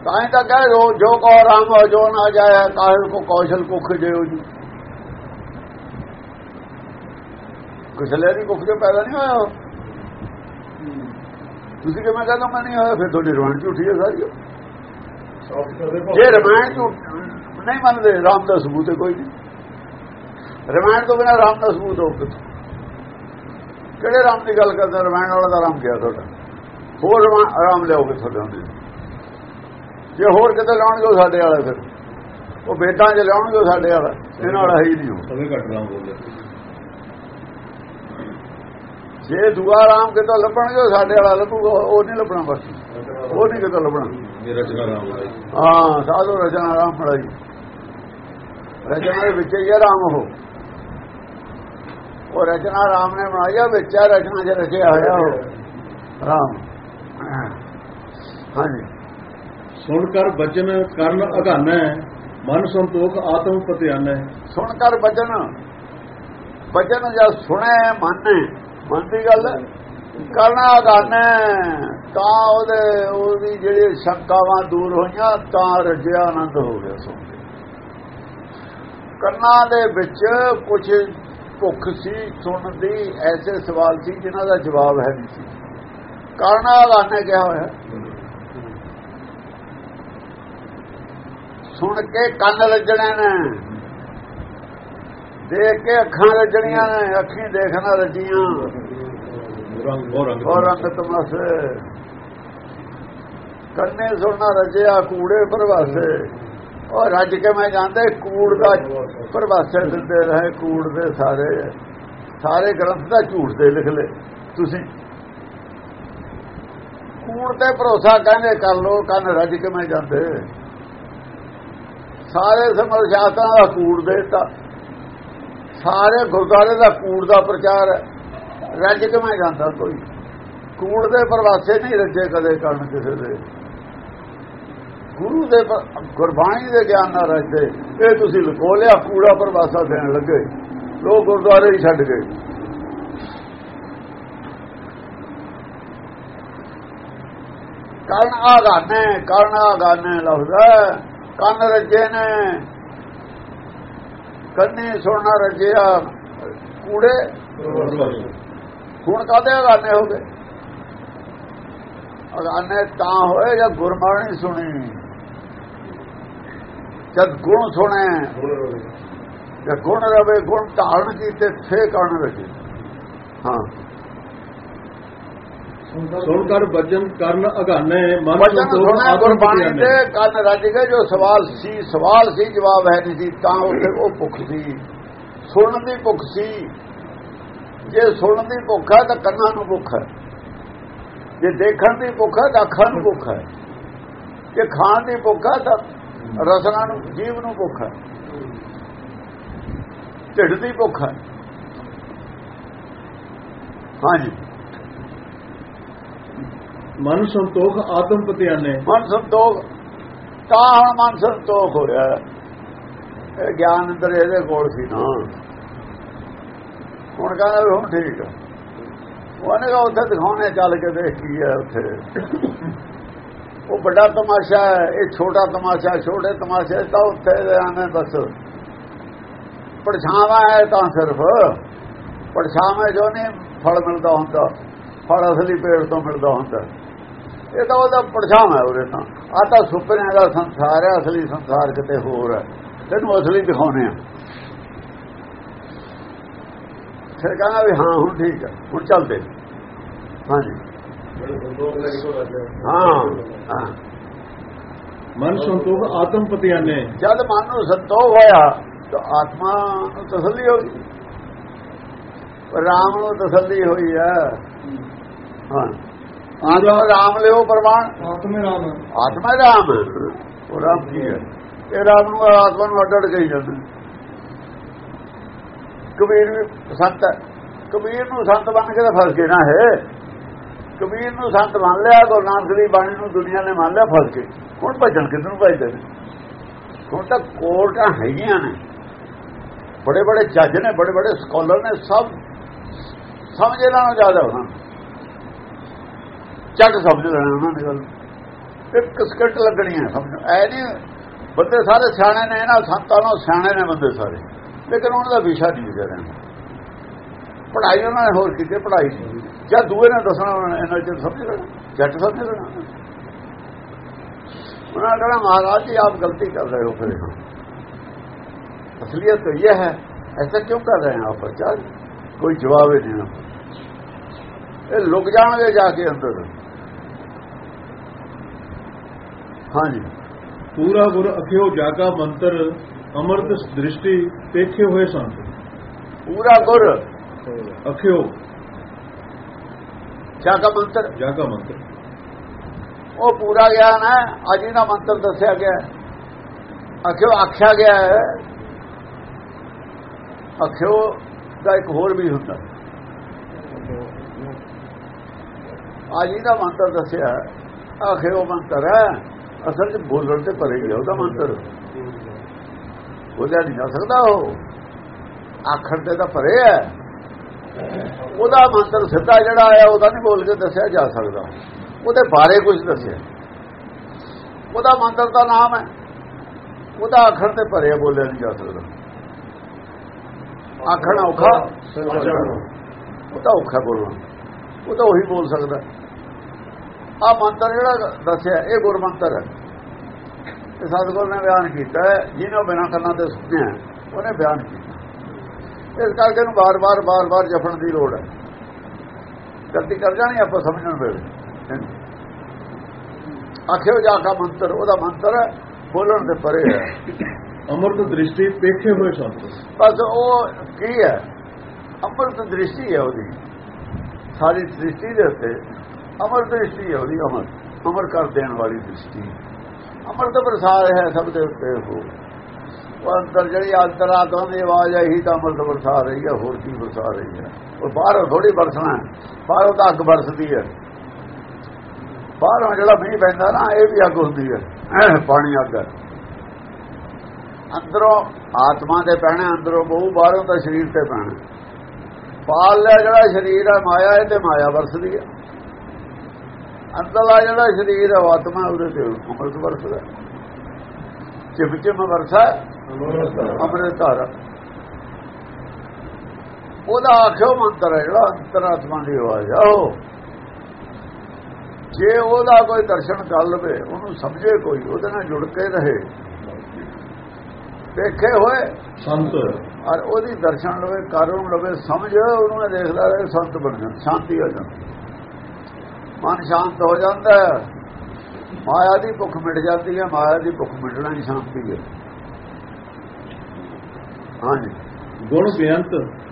ਤਾਂ ਹੀ ਤਾਂ ਕਹੇ ਜੋ ਜੋ ਕੋ ਰਾਮ ਹੋ ਜੋ ਨਾ ਜਾਏ ਕਾਹਲ ਕੋ ਕੌਸ਼ਲ ਕੁਖ ਜਿਓ ਜੀ ਕੁਸ਼ਲੇ ਦੀ ਕੁਖ ਜੋ ਪੈਦਾ ਨਹੀਂ ਹੋਇਆ ਉਹ। ਤੁਸੀਂ ਕਿਵੇਂ ਕਹਿੰਦੇ ਮੈਂ ਨਹੀਂ ਹੋਇਆ ਫਿਰ ਤੁਹਾਡੀ ਰਵਾਨ ਝੂਠੀ ਹੈ ਸਾਰੀ ਜੇ ਰਮਾਇਣ ਝੂਠ ਨਹੀਂ ਮੰਨਦੇ ਰਾਮ ਦਾ ਸਬੂਤ ਹੈ ਕੋਈ ਨਹੀਂ ਰਮਾਇਣ ਤੋਂ ਬਿਨਾਂ ਰਾਮ ਦਾ ਸਬੂਤ ਹੋ ਕਿੱਥੋਂ ਕਿਹੜੇ ਰਾਮ ਦੀ ਗੱਲ ਕਰਦੇ ਰਮਾਇਣ ਵਾਲਾ ਦਾ ਰਾਮ ਕਿਹਾ ਤੁਹਾਡਾ ਹੋਰ ਰਮਾ- ਰਾਮ ਲਿਆਓਗੇ ਤੁਹਾਡੇ ਹੁੰਦੇ ਜੇ ਹੋਰ ਕਿਤੇ ਲਾਉਣਗੇ ਸਾਡੇ ਵਾਲਾ ਫਿਰ। ਉਹ ਬੇਟਾਂ 'ਚ ਲਾਉਣਗੇ ਸਾਡੇ ਵਾਲਾ। ਇਹਨਾਂ ਵਾਲਾ ਹੈ ਹੀ ਨਹੀਂ ਸਭੇ ਘਟ ਰਾਮ ਬੋਲੇ ਜੇ ਦੁਆ ਰਾਮ ਕਿਤੋਂ ਲੱਭਣਗੇ ਸਾਡੇ ਵਾਲਾ ਲੱਭੂਗਾ। ਉਹ ਨਹੀਂ ਲੱਭਣਾ ਬਸ। ਉਹ ਨਹੀਂ ਕਿਤੋਂ ਲੱਭਣਾ। ਰਚਨਾ ਰਾਮ ਹਾਂ ਸਾਧੂ ਰਚਨਾ ਰਾਮ ਫੜਾਈ ਰਚਨਾ ਦੇ ਵਿੱਚ ਹੀ ਹੈ ਰਾਮ ਉਹ। ਰਚਨਾ ਰਾਮ ਨੇ ਬਣਾਈ ਆ ਵਿੱਚ ਆ ਰਚਨਾ ਚ ਰਚਿਆ ਹੋਇਆ ਉਹ। ਰਾਮ। ਹਾਂਜੀ। ਸੁਣ ਕਰ ਬਚਨ ਕਰਨ ਅਗਾਨੈ, ਮਨ ਸੰਤੋਖ ਆਤਮ ਪਤਿਆਨੈ। ਸੁਣ ਕਰ ਬਚਨ ਬਚਨ ਜਦ ਸੁਣੇ, ਮੰਨੇ। ਮਨ ਦੀ ਗੱਲ ਕਰਨਾ ਗਾਣੇ ਤਾਂ ਉਹਦੇ, ਉਹਦੀ ਜਿਹੜੀ ਸ਼ੰਕਾਵਾਂ ਦੂਰ ਹੋਈਆਂ, ਤਾਂ ਰਜਿਆ ਆਨੰਦ ਹੋ ਗਿਆ ਸੁਣ ਕੇ। ਦੇ ਵਿੱਚ ਕੁਝ ਭੁੱਖ ਸੀ ਸੁਣਨ ਦੀ, ਐਸੇ ਸਵਾਲ ਸੀ, ਜਿਨ੍ਹਾਂ ਦਾ ਜਵਾਬ ਹੈ ਨਹੀਂ ਸੀ। ਕਰਨਾ ਗਾਣੇ ਕਿਹਾ ਹੋਇਆ। ਸੁਣ ਕੇ ਕੰਨ ਲੱਜਣੇ ਨੇ। ਦੇਖ ਕੇ ਅੱਖਾਂ ਰੱਜਣੀਆਂ ਨੇ, ਅੱਖੀਂ ਦੇਖਣਾ ਰੱਜੀਆਂ ਔਰ ਰੰਗ ਤਮਾਸੇ। ਕੰਨੇ ਸੁਣਨਾ ਰਜਿਆ ਕੂੜੇ ਪ੍ਰਵਾਸੇ। ਉਹ ਰੱਜ ਕੇ ਮੈਂ ਜਾਂਦੇ ਕੂੜ ਦਾ ਪ੍ਰਵਾਸੇ ਦਿੰਦੇ ਰਹੇ, ਕੂੜ ਦੇ ਸਾਰੇ। ਸਾਰੇ ਗ੍ਰੰਥ ਦਾ ਝੂਠ ਦੇ ਲਿਖ ਲੈ ਤੁਸੀਂ। ਕੂੜ ਤੇ ਭਰੋਸਾ ਕਹਿੰਦੇ, ਕਰ ਲੋ ਕੰਨ ਰੱਜ ਕੇ ਮੈਂ ਜਾਂਦੇ। ਸਾਰੇ ਸਮਰ ਸ਼ਾਸਤਰਾਂ ਦਾ ਕੂੜ ਦੇਤਾ। ਸਾਰੇ ਗੁਰਦਾਰੇ ਦਾ ਕੂੜ ਦਾ ਪ੍ਰਚਾਰ ਰੱਜ ਕੇ ਮੈਂ ਜਾਂਦਾ ਕੋਈ। ਕੂੜ ਦੇ ਪਰਵਾਸੇ ਨਹੀਂ ਰੱਜੇ ਕਦੇ ਕਰਨ ਕਿਸੇ ਦੇ। ਗੁਰੂ ਦੇ ਗੁਰਬਾਣੀ ਦੇ ਗਿਆਨ ਨਾਲ ਰੱਜਦੇ ਇਹ ਤੁਸੀਂ ਲਕੋ ਲਿਆ ਕੂੜਾ ਪਰਵਾਸਾ ਦੇਣ ਲੱਗੇ। ਲੋਕ ਗੁਰਦੁਆਰੇ ਹੀ ਛੱਡ ਗਏ। ਕਰਨ ਆਗਾਨੇ ਕਰਨ ਆਗਾਨੇ ਲਫ਼ਜ਼ ਹੈ। ਕੰਨ ਰੱਜੇ ਨੇ, ਕੰਨੇ ਸੁਣਨਾ ਰੱਜਿਆ। ਕੂੜੇ? ਹੁਣ ਕਾਦੇ ਅਗਾਨੇ ਹੋ ਗਏ? ਅਗਾਨੇ ਤਾਂ ਹੋਏ ਜਦ ਗੁਰਬਾਣੀ ਸੁਣੀ? ਜਦ ਗੁਣ ਸੁਣੇ, ਜਦ ਗੁਣ ਰਵੇ, ਗੁਣ ਧਾਰਨ ਕੀਤੇ ਥੇ ਕਰਨ ਰੱਜੇ। ਹਾਂ। ਸੁਣ ਕਰ ਵਜਨ ਕਰਨ ਅਗਾਨੇ ਮਨ ਆਤਮ ਗੁਰਬਾਣੀ ਪਤਿਆਨੇ। ਦੇ ਕੰਨ ਰੱਜ ਗਏ ਜੋ ਸਵਾਲ ਸੀ ਸਵਾਲ ਸੀ ਜਵਾਬ ਹੈ ਨਹੀਂ ਸੀ ਤਾਂ ਉੱਥੇ ਉਹ ਭੁੱਖ ਸੀ। ਸੁਣਨ ਦੀ ਭੁੱਖ ਸੀ। ਜੇ ਸੁਣਨ ਦੀ ਭੁੱਖ ਹੈ ਤਾਂ ਕੰਨਾਂ ਨੂੰ ਭੁੱਖ ਹੈ। ਜੇ ਦੇਖਣ ਦੀ ਭੁੱਖ ਹੈ ਤਾਂ ਅੱਖਾਂ ਨੂੰ ਭੁੱਖ ਹੈ। ਜੇ ਖਾਣ ਦੀ ਭੁੱਖ ਹੈ ਤਾਂ ਰਸਨਾ ਨੂੰ ਜੀਵ ਨੂੰ ਭੁੱਖ ਹੈ। ਢਿੱਡ ਦੀ ਭੁੱਖ ਹੈ। ਹਾਂਜੀ। ਮਨ ਸੰਤੋਖ ਆਤਮ ਪਤਿਆਨੇ। ਮਨ ਸੰਤੋਖ, ਤਾਂ ਹੁਣ ਮਨ ਸੰਤੋਖ ਹੋਇਆ ਇਹ ਗਿਆਨ ਅੰਦਰ ਇਹਦੇ ਕੋਲ ਸੀ ਨਾ। ਹੁਣ ਕਹਿੰਦਾ ਹੁਣ ਠੀਕ ਉਹਨੇ ਕਹਾ ਉੱਥੇ ਦਿਖਾਉਣੇ ਚੱਲ ਕੇ ਦੇਖ ਕੀ ਹੈ ਉੱਥੇ। ਉਹ ਵੱਡਾ ਤਮਾਸ਼ਾ ਹੈ, ਇਹ ਛੋਟਾ ਤਮਾਸ਼ਾ, ਛੋਟੇ ਤਮਾਸ਼ੇ ਤਾਂ ਉੱਥੇ ਦੇ ਆਨੇ ਬਸ। ਪਰਛਾਵਾਂ ਹੈ ਤਾਂ ਸਿਰਫ। ਪਰਛਾਵੇਂ ਜੋ ਨਹੀਂ ਫਲ ਮਿਲਦਾ ਹੁੰਦਾ। ਫਲ ਅਸਲੀ ਪੇੜ ਤੋਂ ਮਿਲਦਾ ਹੁੰਦਾ। ਇਹ ਤਾਂ ਉਹਦਾ ਪਰਛਾਵਾਂ ਹੈ ਉਹਦੇ ਤਾਂ। ਆ ਤਾਂ ਸੁਪਨੇ ਦਾ ਸੰਸਾਰ ਹੈ ਅਸਲੀ ਸੰਸਾਰ ਕਿਤੇ ਹੋਰ ਹੈ। ਤੈਨੂੰ ਅਸਲੀ ਦਿਖਾਉਣੇ ਆ। ਫਿਰ ਕਹਿੰਦਾ ਵੀ ਹਾਂ ਹੁਣ ਠੀਕ ਹੈ ਹੁਣ ਚੱਲਦੇ। ਹਾਂਜੀ। ਹਾਂ ਹਾਂ। ਮਨ ਸੰਤੋਖ ਆਤਮ ਪਤਿਆਨੇ। ਜਦ ਮਨ ਨੂੰ ਸੰਤੋਖ ਹੋਇਆ ਤਾਂ ਆਤਮਾ ਨੂੰ ਤਸੱਲੀ ਹੋ ਗਈ। ਰਾਮ ਨੂੰ ਤਸੱਲੀ ਹੋਈ ਹੈ। ਹਾਂ। ਆਤਮਾ ਰਾਮ ਲਿਓ ਪ੍ਰਮਾਣ ਆਤਮੇ ਰਾਮ ਆਤਮਾ ਰਾਮ। ਉਹ ਰਾਮ ਕੀ ਹੈ। ਇਹ ਰਾਮ ਨੂੰ ਆਤਮਾ ਨੂੰ ਅੱਡ ਕਹੀ ਜਾਂਦੇ ਕਬੀਰ ਵੀ ਸੰਤ। ਕਬੀਰ ਨੂੰ ਸੰਤ ਬਣ ਕੇ ਤਾਂ ਫਸ ਗਏ ਨਾ ਹੈ ਕਬੀਰ ਨੂੰ ਸੰਤ ਮੰਨ ਲਿਆ ਗੁਰੂ ਨਾਨਕ ਦੀ ਬਾਣੀ ਨੂੰ ਦੁਨੀਆ ਨੇ ਮੰਨ ਲਿਆ ਫਸ ਗਏ। ਹੁਣ ਭਜਣ ਕਿੱਧਰ ਨੂੰ ਭਜਦੇ ਨੇ? ਹੁਣ ਤਾਂ ਕੋਰਟਾਂ ਹੈਗੀਆਂ ਨੇ। ਬੜੇ ਬੜੇ ਜੱਜ ਨੇ ਬੜੇ ਬੜੇ ਸਕਾਲਰ ਨੇ ਸਭ ਸਮਝ ਇਹਨਾਂ ਨੂੰ ਜ਼ਿਆਦਾ ਹੋਣਾ ਚੱਕ ਸਮਝ ਲੈਣਾ ਉਹਨਾਂ ਨੇ ਗੱਲ। ਇੱਕ ਕਸਕਟ ਲੱਗਣੀ ਹੈ ਸਮਝ। ਐ ਨਹੀਂ, ਬੰਦੇ ਸਾਰੇ ਸਿਆਣੇ ਨੇ, ਇਹਨਾਂ ਸੰਤਾਂ ਨੂੰ ਸਿਆਣੇ ਨੇ ਬੰਦੇ ਸਾਰੇ। ਲੇਕਿਨ ਉਹਨਾਂ ਦਾ ਵਿਸ਼ਾ ਨਹੀਂ ਜਿਹੜਾ ਪੜਾਈ ਉਹਨਾਂ ਨੇ ਹੋਰ ਕਿਤੇ ਪੜਾਈ ਸੀ ਜਾਂ ਦੂਏ ਨੇ ਦੱਸਣਾ, ਇਹਨਾਂ ਚ ਸਮਝ ਲੈਣਾ। ਜੱਟ ਸਮਝ ਲੈਣਾ। ਉਹਨਾਂ ਕਹਿੰਦਾ ਮਹਾਰਾਜ ਜੀ, ਆਪ ਗਲਤੀ ਕਰ ਰਹੇ ਹੋ ਫਿਰ ਅਸਲੀਅਤ ਤਾਂ ਇਹ ਹੈ, ਐਸਾ ਕਿਉਂ ਕਰ ਰਹੇ ਹੋ ਆਪ? ਪ੍ਰਚਾਰ ਕੋਈ ਜਵਾਬ ਹੀ ਨਹੀਂ ਇਹ ਲੁਕ ਜਾਣਗੇ ਜਾ ਕੇ ਅੰਦਰ। ਹਾਂਜੀ। ਪੂਰਾ ਗੁਰ ਅਖਿਓ ਜਾਗਾ ਮੰਤਰ ਅਮਰਤ ਦ੍ਰਿਸ਼ਟੀ ਦੇਖੇ ਹੋਏ ਸੰਤ। ਪੂਰਾ ਗੁਰ ਅਖਿਓ। ਜਾਗਾ ਮੰਤਰ। ਜਾਗਾ ਮੰਤਰ। ਉਹ ਪੂਰਾ ਗਿਆਨ ਹੈ ਅਜੀ ਦਾ ਮੰਤਰ ਦੱਸਿਆ ਗਿਆ। ਅਖਿਓ ਆਖਿਆ ਗਿਆ ਹੈ। ਅਖਿਓ ਦਾ ਇੱਕ ਹੋਰ ਵੀ ਹੁੰਦਾ। ਅਜੀ ਦਾ ਮੰਤਰ ਦੱਸਿਆ ਅਖਿਓ ਮੰਤਰ ਹੈ। ਅਸਲ 'ਚ ਬੋਲਣ ਤੇ ਪਰੇ ਗਿਆ ਉਹਦਾ ਮੰਤਰ। ਉਹਦਾ ਨਹੀਂ ਜਾ ਸਕਦਾ ਉਹ। ਆਖਣ ਤੇ ਤਾਂ ਪਰੇ ਹੈ ਉਹਦਾ ਮੰਤਰ ਸਿੱਧਾ ਜਿਹੜਾ ਆਇਆ ਉਹਦਾ ਨਹੀਂ ਬੋਲ ਕੇ ਦੱਸਿਆ ਜਾ ਸਕਦਾ। ਉਹਦੇ ਬਾਰੇ ਕੁਝ ਦੱਸਿਆ। ਉਹਦਾ ਮੰਤਰ ਦਾ ਨਾਮ ਹੈ। ਉਹਦਾ ਆਖਣ ਤੇ ਭਰਿਆ ਬੋਲਿਆ ਨਹੀਂ ਜਾ ਸਕਦਾ। ਆਖਣਾ ਔਖਾ। ਉਹ ਤਾਂ ਔਖਾ ਬੋਲਣਾ। ਉਹ ਤਾਂ ਉਹੀ ਬੋਲ ਸਕਦਾ। ਆ ਮੰਤਰ ਜਿਹੜਾ ਦੱਸਿਆ ਇਹ ਗੁਰਮੰਤਰ ਹੈ। ਇਹ ਸਤਿਗੁਰ ਨੇ ਬਿਆਨ ਕੀਤਾ ਜਿਹਨੂੰ ਬਿਨਾਂ ਕੰਨਾਂ ਤੇ ਸੁਣਿਆ ਉਹਨੇ ਬਿਆਨ ਕੀਤਾ। ਇਸ ਕਰਕੇ ਇਹਨੂੰ ਬਾਰ-ਬਾਰ ਬਾਰ-ਬਾਰ ਜਪਣ ਦੀ ਲੋੜ ਹੈ। ਗਲਤੀ ਕਰ ਜਾਣੀ ਆਪਾਂ ਸਮਝਣ ਵੇਲੇ। ਆਖਿਓ ਜਾ ਕਾ ਮੰਤਰ ਉਹਦਾ ਮੰਤਰ ਹੈ ਬੋਲਣ ਦੇ ਪਰੇ ਹੈ। ਅਮਰਤ ਦ੍ਰਿਸ਼ਟੀ ਪੇਖੇ ਹੋਏ ਸੰਤ ਬਸ ਉਹ ਕੀ ਹੈ? ਅੰਮ੍ਰਿਤ ਦ੍ਰਿਸ਼ਟੀ ਹੈ ਉਹਦੀ। ਸਾਰੀ ਦ੍ਰਿਸ਼ਟੀ ਦੇ ਉੱਤੇ ਅਮਰ ਦ੍ਰਿਸ਼ਟੀ ਹੈ ਉਹਦੀ, ਅਮਰ। ਅਮਰ ਕਰ ਦੇਣ ਵਾਲੀ ਦ੍ਰਿਸ਼ਟੀ। ਅਮਰਤ ਪ੍ਰਸਾਦ ਹੈ ਸਭ ਦੇ ਉੱਤੇ ਉਹ। ਉਹ ਅੰਦਰ ਜਿਹੜੀ ਅੰਤਰਾਤਮਾ ਦੀ ਆਵਾਜ਼ ਹੈ ਹੀ ਤਾਂ ਅਮਰਤ ਵਰਸਾ ਰਹੀ ਹੈ, ਹੋਰ ਕੀ ਵਰਸਾ ਰਹੀ ਹੈ। ਉਹ ਬਾਹਰੋਂ ਥੋੜੀ ਵਰਸਣਾ ਬਾਹਰੋਂ ਤਾਂ ਅੱਗ ਵਰਸਦੀ ਹੈ। ਬਾਹਰੋਂ ਜਿਹੜਾ ਮੀਂਹ ਪੈਂਦਾ ਨਾ, ਇਹ ਵੀ ਅੱਗ ਹੁੰਦੀ ਹੈ। ਪਾਣੀ ਅੱਗ ਹੈ। ਅੰਦਰੋਂ ਆਤਮਾ ਦੇ ਪੈਣਾ ਅੰਦਰੋਂ ਬਹੁ, ਬਾਹਰੋਂ ਤਾਂ ਸਰੀਰ ਤੇ ਪੈਣਾ ਪਾਲ ਲਿਆ ਜਿਹੜਾ ਸਰੀਰ ਹੈ, ਮਾਇਆ ਇਹ ਤੇ ਮਾਇਆ ਵਰਸਦੀ ਹੈ। ਅੰਦਰਲਾ ਜਿਹੜਾ ਸਰੀਰ ਹੈ ਆਤਮਾ ਉਹਦੇ ਤੇ ਅੰਮ੍ਰਿਤ ਵਰਸਦਾ ਚਿਪ ਚਿਪ ਵਰਸਾ ਅੰਮ੍ਰਿਤ ਧਾਰਾ। ਉਹਦਾ ਆਖਿਓ ਮੰਤਰ ਹੈ ਜਿਹੜਾ ਅੰਤਰਾਤਮਾ ਦੀ ਆਵਾਜ਼ ਆ ਉਹ। ਜੇ ਉਹਦਾ ਕੋਈ ਦਰਸ਼ਨ ਕਰ ਲਵੇ ਉਹਨੂੰ ਸਮਝੇ ਕੋਈ ਉਹਦੇ ਨਾਲ ਜੁੜ ਕੇ ਰਹੇ। ਦੇਖੇ ਹੋਏ ਸੰਤ। ਔਰ ਉਹਦੀ ਦਰਸ਼ਨ ਲਵੇ ਕਾਰਨ ਲਵੇ ਸਮਝ ਉਹਨੂੰ ਦੇਖਦਾ ਰਹੇ ਸੰਤ ਬਣ ਜਾਂਦਾ ਸ਼ਾਂਤੀ ਹੋ ਜਾਂਦੀ ਮਨ ਸ਼ਾਂਤ ਹੋ ਜਾਂਦਾ ਹੈ। ਮਾਇਆ ਦੀ ਭੁੱਖ ਮਿਟ ਜਾਂਦੀ ਹੈ ਮਾਇਆ ਦੀ ਭੁੱਖ ਮਿਟਣਾ ਹੀ ਸ਼ਾਂਤੀ ਹੈ। ਹਾਂਜੀ। ਗੁਣ ਬੇਅੰਤ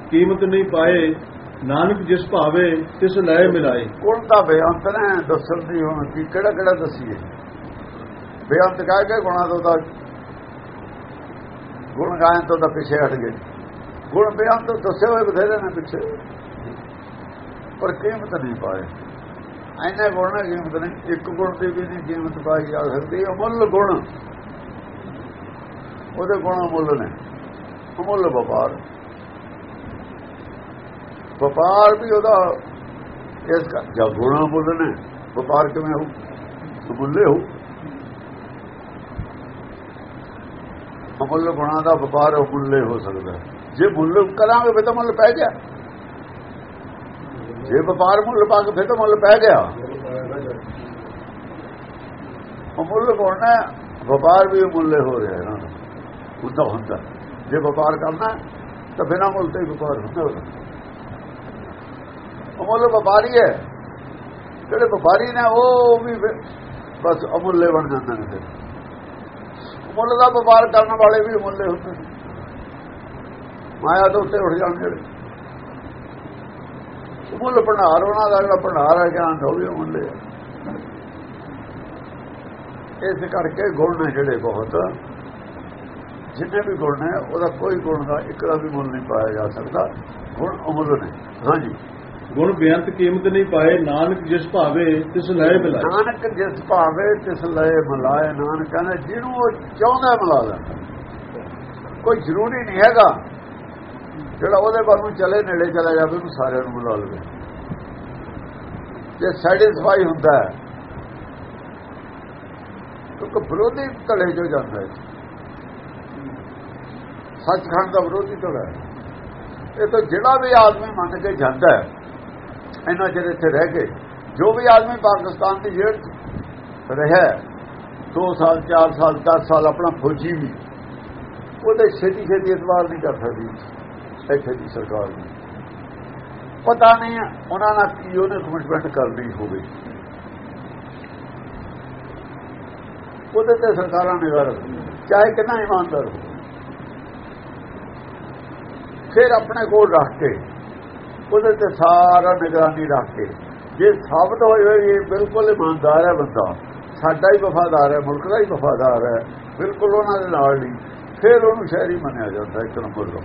ਕੀਮਤ ਨਹੀਂ ਪਾਏ ਨਾਨਕ ਜਿਸ ਭਾਵੇ ਤਿਸ ਲੈ ਮਿਲਾਏ। ਗੁਣ ਦਾ ਬੇਅੰਤ ਨੇ ਦੱਸਣ ਦੀ ਹੁਣ ਕੀ ਕਿਹੜਾ ਕਿਹੜਾ ਦਸੀਏ? ਬੇਅੰਤ ਕਹਿ ਕੇ ਗੁਣਾ ਤੋਂ ਤਾਂ ਗੁਣ ਗਾਇਨ ਤੋਂ ਤਾਂ ਪਿੱਛੇ ਹਟ ਗਏ। ਗੁਣ ਬੇਅੰਤ ਦੱਸੇ ਹੋਏ ਬਥੇਰੇ ਨੇ ਪਿੱਛੇ। ਪਰ ਕੀਮਤ ਨਹੀਂ ਪਾਏ। ਐਨੇ ਗੁਣ ਨੇ ਕੀਮਤ ਨਹੀਂ ਇੱਕ ਗੁਣ ਦੀ ਵੀ ਨਹੀਂ ਕੀਮਤ ਪਾਈ ਜਾ ਸਕਦੀ, ਅਮੁੱਲ ਗੁਣ। ਉਹਦੇ ਗੁਣ ਅਮੁੱਲ ਨੇ। ਅਮੁੱਲ ਵਪਾਰ। ਵਪਾਰ ਵੀ ਉਹਦਾ ਇਸ ਦਾ ਜਾਂ ਗੁਣਾ ਮੁੱਲ ਨੇ। ਵਪਾਰ ਕਿਵੇਂ ਹੋ ਮੁੱਲੇ ਹੋ ਅਮੁੱਲ ਗੁਣਾ ਦਾ ਵਪਾਰ ਅਮੁੱਲੇ ਹੋ ਸਕਦਾ। ਜੇ ਮੁੱਲ ਕਰਾਂਗੇ ਫਿਰ ਤਾਂ ਮੁੱਲ ਪੈ ਗਿਆ। ਜੇ ਵਪਾਰ ਮੁੱਲ ਪਾ ਕੇ ਫਿਰ ਤਾਂ ਮੁੱਲ ਪੈ ਗਿਆ। ਅਮੁੱਲ ਗੁਣਾ ਵਪਾਰ ਵੀ ਮੁੱਲੇ ਹੋ ਰਿਹਾ ਨਾ। ਹੁੰਦਾ ਹੁੰਦਾ। ਜੇ ਵਪਾਰ ਕਰਨਾ ਤਾਂ ਬਿਨਾਂ ਮੁੱਲ ਤੇ ਵਪਾਰ ਹੁੰਦਾ ਅਮੁੱਲ ਵਪਾਰੀ ਹੈ। ਜਿਹੜੇ ਵਪਾਰੀ ਨੇ, ਉਹ ਵੀ ਬਸ ਅਮੁੱਲੇ ਬਣ ਜਾਂਦੇ ਨੇ ਫਿਰ। ਮੁੱਲ ਦਾ ਵਪਾਰ ਕਰਨ ਵਾਲੇ ਵੀ ਅਮੁੱਲੇ ਹੁੰਦੇ ਨੇ। ਮਾਇਆ ਦੇ ਉੱਤੇ ਉੱਠ ਜਾਣ ਜਿਹੜੇ ਮੁੱਲ ਭੰਡਾਰ ਉਹਨਾਂ ਦਾ ਜਿਹੜਾ ਭੰਡਾਰ ਹੈ ਗਿਆਨ ਦਾ ਉਹ ਵੀ ਮੁੱਲੇ ਇਸ ਕਰਕੇ ਗੁਣ ਨੇ ਜਿਹੜੇ ਬਹੁਤ ਜਿੰਨੇ ਵੀ ਗੁਣ ਨੇ ਉਹਦਾ ਕੋਈ ਗੁਣ ਦਾ ਇੱਕ ਦਾ ਵੀ ਮੁੱਲ ਨਹੀਂ ਪਾਇਆ ਜਾ ਸਕਦਾ। ਗੁਣ ਅਮੁੱਲ ਨੇ। ਹਾਂਜੀ। ਗੁਣ ਬੇਅੰਤ ਕੀਮਤ ਨਹੀਂ ਪਾਏ ਨਾਨਕ ਜਿਸ ਭਾਵੇ ਤਿਸ ਲੈ ਮਿਲਾਏ ਨਾਨਕ ਜਿਸ ਭਾਵੇ ਤਿਸ ਲਏ ਮਲਾਏ ਨਾਨਕ ਕਹਿੰਦਾ ਜਿਹਨੂੰ ਉਹ ਚਾਹੁੰਦਾ ਮਿਲਾ ਲੈਂਦਾ ਕੋਈ ਜ਼ਰੂਰੀ ਨਹੀਂ ਹੈਗਾ। ਜਿਹੜਾ ਉਹਦੇ ਵੱਲ ਨੂੰ ਚਲੇ, ਨੇੜੇ ਚਲਾ ਜਾਵੇ, ਉਹਨੂੰ ਸਾਰਿਆਂ ਨੂੰ ਮਿਲਾ ਲਵੇ। ਜੇ ਸੈਟੀਸਫਾਈ ਹੁੰਦਾ ਹੈ ਕਿਉਂਕਿ ਵਿਰੋਧੀ ਧੜੇ ਜੋ ਜਾਂਦਾ ਹੈ। ਸੱਚਖੰਡ ਦਾ ਵਿਰੋਧੀ ਧੜਾ ਹੈ। ਇਹ ਤਾਂ ਜਿਹੜਾ ਵੀ ਆਦਮੀ ਮੰਨ ਕੇ ਜਾਂਦਾ ਹੈ ਇਹਨਾਂ ਚਿਰ ਇੱਥੇ ਰਹਿ ਕੇ, ਜੋ ਵੀ ਆਦਮੀ ਪਾਕਿਸਤਾਨ ਦੀ ਜੇਲ੍ਹ 'ਚ ਰਿਹਾ 2 ਸਾਲ 4 ਸਾਲ 10 ਸਾਲ ਆਪਣਾ ਫੌਜੀ ਵੀ, ਉਹਦੇ ਛੇਤੀ ਛੇਤੀ ਇਤਵਾਰ ਨਹੀਂ ਕਰ ਸਕਦੀ। ਇੱਥੇ ਦੀ ਸਰਕਾਰ ਨੂੰ। ਪਤਾ ਨਹੀਂ ਉਹਨਾਂ ਨਾਲ ਕੀ ਉਹਨੇ ਕਮਿਟਮੈਂਟ ਕਰਨੀ ਹੋਵੇ। ਉਹਦੇ ਤੇ ਸਰਕਾਰਾਂ ਨਿਗਾਹ ਰੱਖਦੀਆਂ ਚਾਹੇ ਕਿੰਨਾ ਇਮਾਨਦਾਰ ਹੋ ਫਿਰ ਆਪਣੇ ਕੋਲ ਰੱਖ ਕੇ, ਉਹਦੇ ਤੇ ਸਾਰਾ ਨਿਗਰਾਨੀ ਰੱਖ ਕੇ, ਜੇ ਸਾਬਤ ਹੋਏ ਹੋਏ ਇਹ ਬਿਲਕੁਲ ਇਮਾਨਦਾਰ ਹੈ ਬੰਦਾ, ਸਾਡਾ ਹੀ ਵਫਾਦਾਰ ਹੈ, ਮੁਲਕ ਦਾ ਹੀ ਵਫਾਦਾਰ ਹੈ, ਬਿਲਕੁਲ ਉਹਨਾਂ ਦੇ ਨਾਲ ਨਹੀਂ, ਫਿਰ ਉਹਨੂੰ ਸ਼ਹਿਰੀ ਮੰਨਿਆ ਜਾਂਦਾ ਇੱਕ ਨੰਬਰ ਦਾ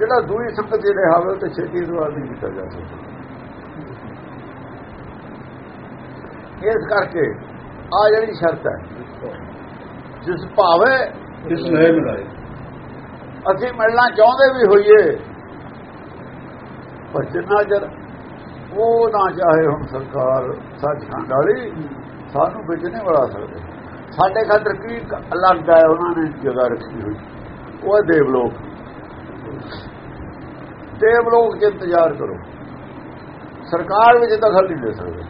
ਜਿਹੜਾ ਦੂਈ ਸੰਗਤ ਜਿਹੜੇ ਹਾਵੇ ਤੇ ਛੇਤੀ ਸਵਾਲ ਨਹੀਂ ਕੀਤਾ ਜਾ ਸਕਦਾ। ਇਸ ਕਰਕੇ ਆ ਜਿਹੜੀ ਸ਼ਰਤ ਹੈ ਜਿਸ ਭਾਵੇਂ ਤਿਸ ਲੈ ਮਿਲਾਏ ਅਸੀਂ ਮਿਲਣਾ ਚਾਹੁੰਦੇ ਵੀ ਹੋਈਏ ਪਰ ਜਿੰਨਾ ਚਿਰ ਉਹ ਨਾ ਚਾਹੇ ਹੁਣ ਸਰਕਾਰ ਸੱਚਖੰਡ ਵਾਲੀ ਸਾਨੂੰ ਵਿੱਚ ਨਹੀਂ ਵੜਾ ਸਕਦੇ। ਸਾਡੇ ਖਾਤਰ ਕੀ ਅਲੱਗ ਹੈ ਉਹਨਾਂ ਨੇ ਜਗ੍ਹਾ ਰੱਖੀ ਹੋਈ। ਉਹ ਦੇਵ ਲੋਕ। ਦੇਵ ਲੋਕ ਚ ਇੰਤਜ਼ਾਰ ਕਰੋ। ਸਰਕਾਰ ਵਿੱਚ ਦਖਲ ਨਹੀਂ ਦੇ ਸਕਦੇ।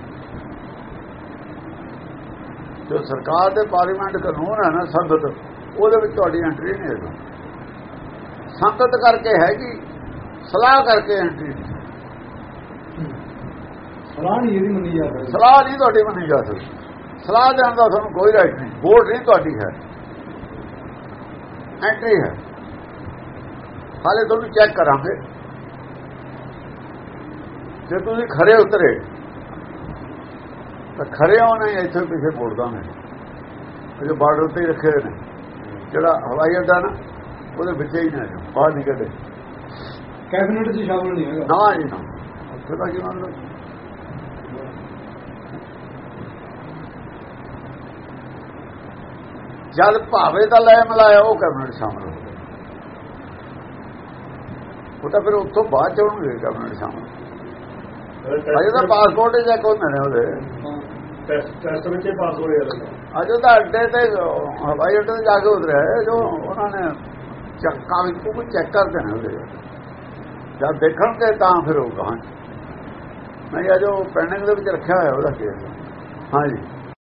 ਜੋ ਸਰਕਾਰ ਦੇ ਪਾਰਲੀਮੈਂਟ ਕਾਨੂੰਨ ਹੈ ਨਾ ਸੰਗਤ ਉਹਦੇ ਵਿੱਚ ਤੁਹਾਡੀ ਐਂਟਰੀ ਨਹੀਂ ਹੈਗੀ। ਸੰਗਤ ਕਰਕੇ ਹੈਗੀ ਸਲਾਹ ਕਰਕੇ ਐਂਟਰੀ ਸਲਾਹ ਨਹੀਂ ਇਹਦੀ ਮੰਨੀ ਜਾ ਸਕਦੀ। ਸਲਾਹ ਨਹੀਂ ਤੁਹਾਡੀ ਮੰਨੀ ਜਾ ਸਕਦੀ। ਸਲਾਹ ਦੇਣ ਦਾ ਤੁਹਾਨੂੰ ਕੋਈ ਰਾਈਟ ਨਹੀਂ। ਵੋਟ ਨਹੀਂ ਤੁਹਾਡੀ ਹੈ। ਐਂਟਰੀ ਹੈ। ਹਾਲੇ ਤੁਹਾਨੂੰ ਚੈੱਕ ਕਰਾਂਗੇ। ਜੇ ਤੁਸੀਂ ਖਰੇ ਉਤਰੇ ਤਾਂ ਖਰੇ ਹੋਣੇ ਇੱਥੇ ਪਿੱਛੇ ਬੋਲਦਾ ਨੇ ਜੋ ਬਾਰਡਰ ਤੇ ਹੀ ਰੱਖੇ ਨੇ। ਜਿਹੜਾ ਹਵਾਈ ਅੱਡਾ ਨਾ ਉਹਦੇ ਵਿੱਚ ਹੀ ਨੇ ਬਾਹਰ ਨਹੀਂ ਕੱਢੇ ਕੈਬਨਿਟ 'ਚ ਸ਼ਾਮਲ ਨਹੀਂ ਹੈਗਾ। ਨਾ ਜੀ ਨਾ। ਉੱਥੇ ਤਾਂ ਕੀ ਮੰਨ ਲਓ ਜਦ ਭਾਵੇਂ ਦਾ ਲੈ ਮਲਾਇਆ ਉਹ ਕੈਬਨਿਟ ਸ਼ਾਮਲ ਹੋ ਗਿਆ। ਉਹ ਤਾਂ ਫਿਰ ਉੱਥੋਂ ਬਾਅਦ ਚ ਹੋਣਗੇ ਕੈਬਨਿਟ ਸ਼ਾਮਲ। ਅਜੇ ਤਾਂ ਪਾਸਪੋਰਟ ਹੀ ਚੈੱਕ ਹੁੰਦੇ ਨੇ ਉਹਦੇ। ਟੈਸਟ ਵਿੱਚ ਪਾਸ ਹੋਏ ਅਜੇ ਤਾਂ ਅੱਡੇ ਤੇ ਹਵਾਈ ਅੱਡੇ ਤੇ ਜਾ ਕੇ ਉਤਰਿਆ ਜੋ ਉਹਨਾਂ ਨੇ ਚੱਕਾ ਵੀ ਕੋਈ ਚੈੱਕ ਕਰਦੇ ਨੇ ਉਹਦੇ। ਜਦ ਦੇਖਣਗੇ ਤਾਂ ਫਿਰ ਉਹ ਕਹਾਂ ਮੈਂ ਇਹ ਜੋ ਪੈਂਡਿੰਗ ਦੇ ਵਿੱਚ ਰੱਖਿਆ ਹੋਇਆ ਉਹਦਾ ਕੇਸ ਹਾਂਜੀ।